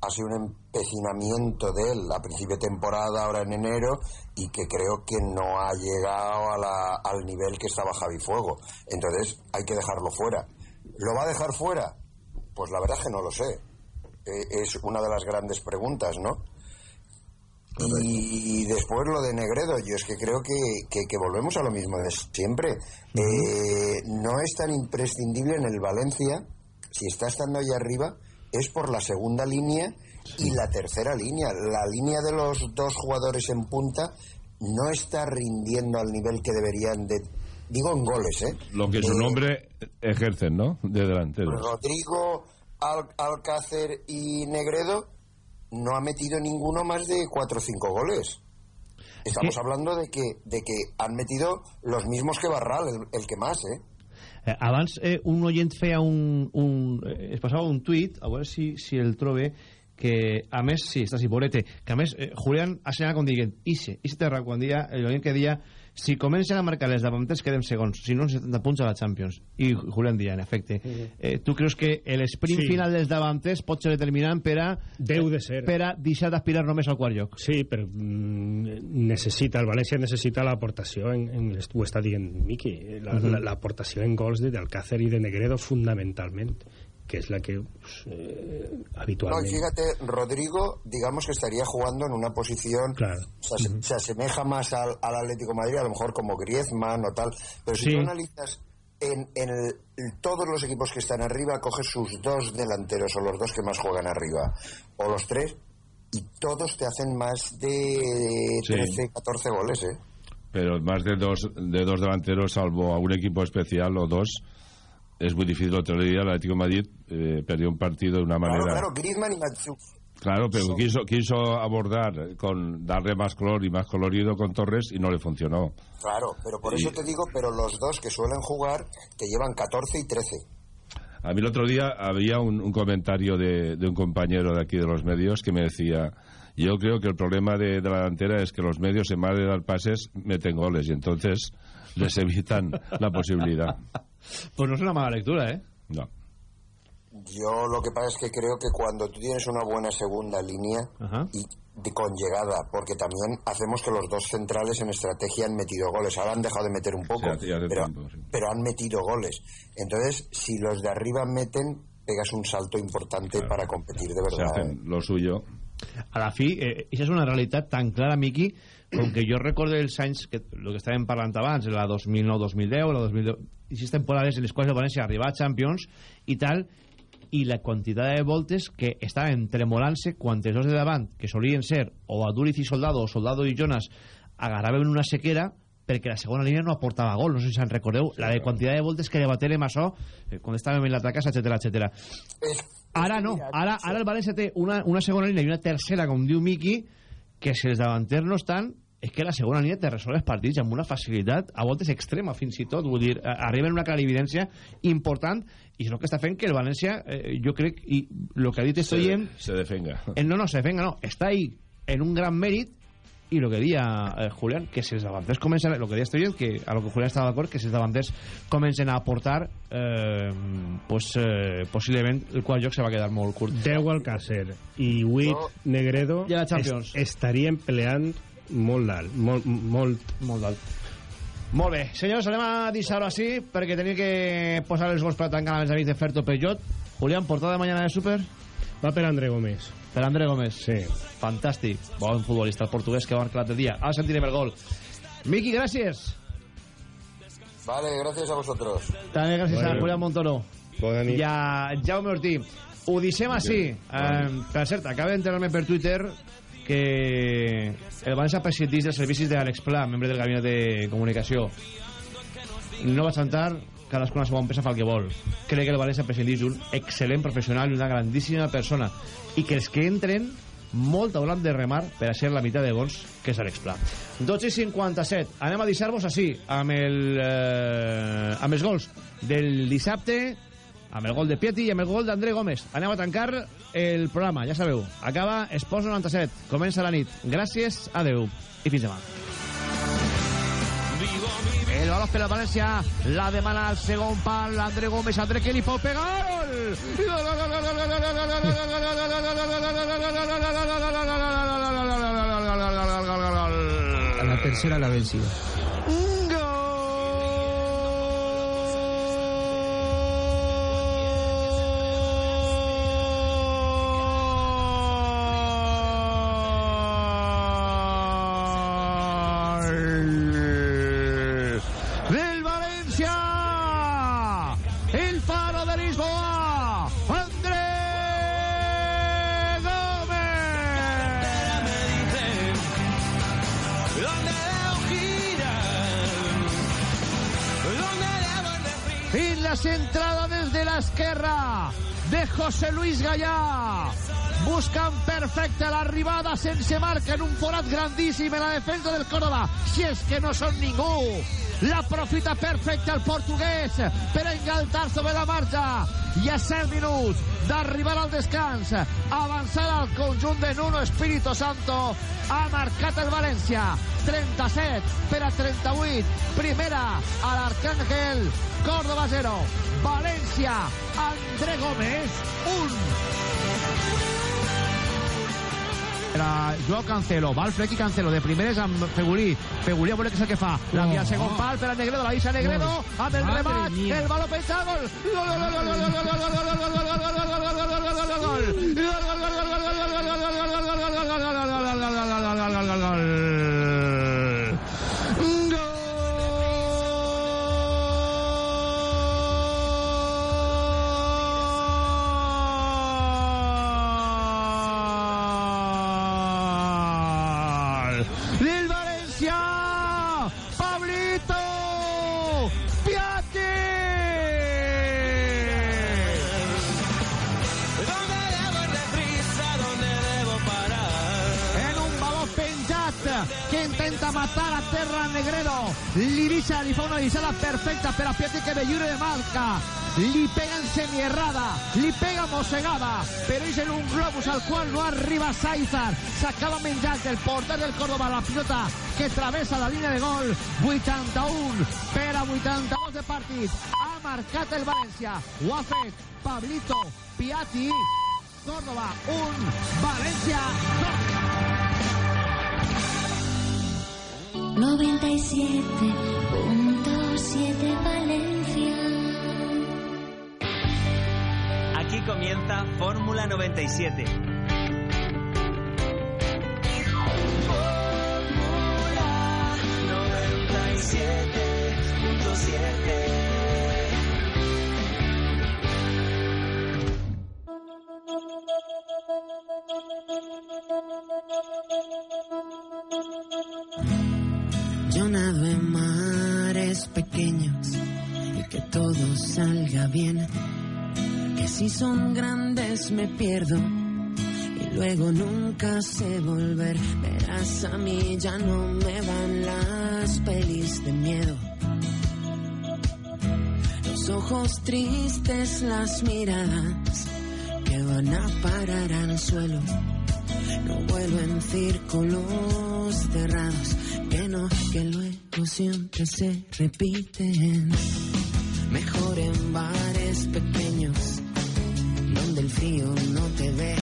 ha sido un empecinamiento de él a principio de temporada, ahora en enero, y que creo que no ha llegado a la- al nivel que estaba Javi Fuego. Entonces hay que dejarlo fuera. ¿Lo va a dejar fuera? Pues la verdad es que no lo sé. Eh, es una de las grandes preguntas, ¿no? Y después lo de Negredo, yo es que creo que, que- que volvemos a lo mismo de siempre. Eh, no es tan imprescindible en el Valencia, si está estando ahí arriba, es por la segunda línea y la tercera línea. La línea de los dos jugadores en punta no está rindiendo al nivel que deberían de... Digo en goles, ¿eh? Lo que su Eh, nombre ejercen, ¿no? De delanteros. Rodrigo, Al- Alcácer y Negredo no ha metido ninguno más de cuatro o cinco goles. Estamos hablando de que, de que han metido los mismos que Barral, el, el que más, ¿eh? Eh, abans eh, un oient feia un, un, eh, es passava un tuit a veure si, si el trobe que a més, sí, està així, bolete que a més, eh, Julián ha assenyalat com dient Ixe, Ixe Terra, quan dia, l'oient que dia si comencen a marcar les davanters quedem segons si no, 70 punts a la Champions i Julián dia, en efecte eh, tu creus que l'esprint Sí. final dels davanters pot ser determinant per a Deu de ser. per a deixar d'aspirar només al quart lloc Sí, però mm, necessita, el València necessita l'aportació, en, en, ho està dient Miqui, la- Mhm. la- l'aportació en gols de Alcácer i de Negredo fundamentalment, que és la que pues, eh, No, y habitualment... fíjate, Rodrigo, digamos que estaría jugando en una posición, Claro. se, ase- se asemeja más al, al Atlético de Madrid, a lo mejor como Griezmann o tal, pero si Sí. tú analizas en, en el- en todos los equipos que están arriba, coges sus dos delanteros o los dos que más juegan arriba, o los tres, y todos te hacen más de Sí. 13, 14 goles, ¿eh? Pero más de dos, de dos delanteros, salvo a un equipo especial o dos, es muy difícil. El otro día el Atlético de Madrid eh, perdió un partido de una Claro, manera... claro, Griezmann y Matsou. Claro, pero quiso, quiso abordar con darle más color y más colorido con Torres y no le funcionó. Claro, pero por Y- eso te digo, pero los dos que suelen jugar te llevan 14 y 13. A mí el otro día había un, un comentario de, de un compañero de aquí de los medios que me decía, yo creo que el problema de, de la delantera es que los medios en vez de dar pases meten goles y entonces les evitan la posibilidad. pues no és una mala lectura, eh? No. Yo lo que pasa es que creo que cuando tú tienes una buena segunda línea y de, con llegada, porque también hacemos que los dos centrales en estrategia han metido goles. Ahora han dejado de meter un poco, Sí, pero, tiempo, sí. pero han metido goles. Entonces, si los de arriba meten, pegas un salto importante para competir de Se verdad. ¿eh? hacen lo suyo. a la fi, eh, això és una realitat tan clara, Miqui, com que jo recordo els anys, que el que estàvem parlant abans, la 2009-2010, la 2010, i sis temporades en les quals el València arriba a Champions i tal, i la quantitat de voltes que estaven tremolant-se quan els dos de davant, que solien ser o Aduriz i Soldado o Soldado i Jonas, agarraven una sequera perquè la segona línia no aportava gol, no sé si se'n recordeu, la de quantitat de voltes que debatem això eh, quan estàvem en l'atac, etc etc. Ara no, ara, ara el València té una, una segona línia i una tercera, com diu Miqui, que si els davanters no estan, és que la segona línia te resol els partits amb una facilitat, a voltes extrema fins i tot, vull dir, eh, arriben una clarividència important i és el que està fent que el València, eh, jo crec, i el que ha dit se, Estoyen, se defenga. eh, no, no, se defenga, no, està ahí en un gran mèrit i el que dia eh, Julián, que si els davanters comencen, el que dia Estoyen, que a lo que Julián estava d'acord, que si els davanters comencen a aportar, eh, pues, eh, possiblement el qual joc se va quedar molt curt. Deu Alcácer i Witt Negredo I a la Champions. es, estarien peleant molt dalt, molt, molt, molt dalt. Molt bé, senyors, anem a deixar ara sí, perquè tenia que posar els gols per tancar amb els amics de Ferto Peyot. Julián, portada de mañana de Super? Va per André Gómez. Per André Gómez. Sí. Fantàstic. Bon futbolista el portuguès que va marcar l'altre dia. Ara sentirem el gol. Miqui, gràcies. Vale, gracias a vosotros. També gràcies Bueno. a Julián Montoro. Bona nit. I a Jaume Ortí. Ho deixem així. Eh, per cert, acaba d'entrenar-me per Twitter que el València prescindís dels servicis d'Àlex Pla, membre del gabinet de comunicació. No va sentar, cadascuna s'ho empresa fa el que vol. Crec que el València prescindís d'un excel·lent professional i una grandíssima persona. I que els que entren molt hauran de remar per a ser la meitat de bons que és Àlex Pla. 12 i 57. Anem a deixar-vos així, amb, el, eh, amb els gols del dissabte, amb el gol de Pieti i amb el gol d'André Gómez. Anem a tancar el programa, ja sabeu. Acaba Esports 97. Comença la nit. Gràcies, adeu i fins demà. El balón per el València, la demana al segon pal, André Gómez, André que li pot pegar, gol! A la tercera la vencida. José Luis Gallá. Buscan perfecta l'arribada sense marca en un forat grandíssim en la defensa del Córdoba. Si és que no són ningú. L'aprofita perfecta el portuguès per engaltar sobre la marxa. I a 7 minuts d'arribar al descans, avançar al conjunt de Nuno Espíritu Santo, ha marcat el València. 37 per a 38. Primera a l'Arcángel. Córdoba 0. València. André Gómez 1. Era Joao Cancelo, va al Cancelo de primeres amb Fegulí Fegulí a és el que fa l'envia al segon pal per a Negredo, la deixa Negredo amb el remat, el baló gol gol gol gol gol gol gol gol gol gol gol gol gol gol gol li fa una deixada perfecta per a Piatti que ve lliure de marca. Li pega en semierrada li pega mossegada però és en un globus al qual no arriba Saizar. S'acaba menjant el porter del Córdoba la pilota que travessa la línia de gol. 81 per a 82 de partit ha marcat el València ho Pablito Piatti Córdoba 1 València 97.7 Valencia. Aquí comienza Fórmula 97. Yo nado mares pequeños y que todo salga bien. Que si son grandes me pierdo y luego nunca sé volver. Verás a mí ya no me van las pelis de miedo. Los ojos tristes, las miradas que van a parar al suelo. No vuelo en círculos cerrados, que no, que luego siempre se repiten. Mejor en bares pequeños, donde el frío no te ve.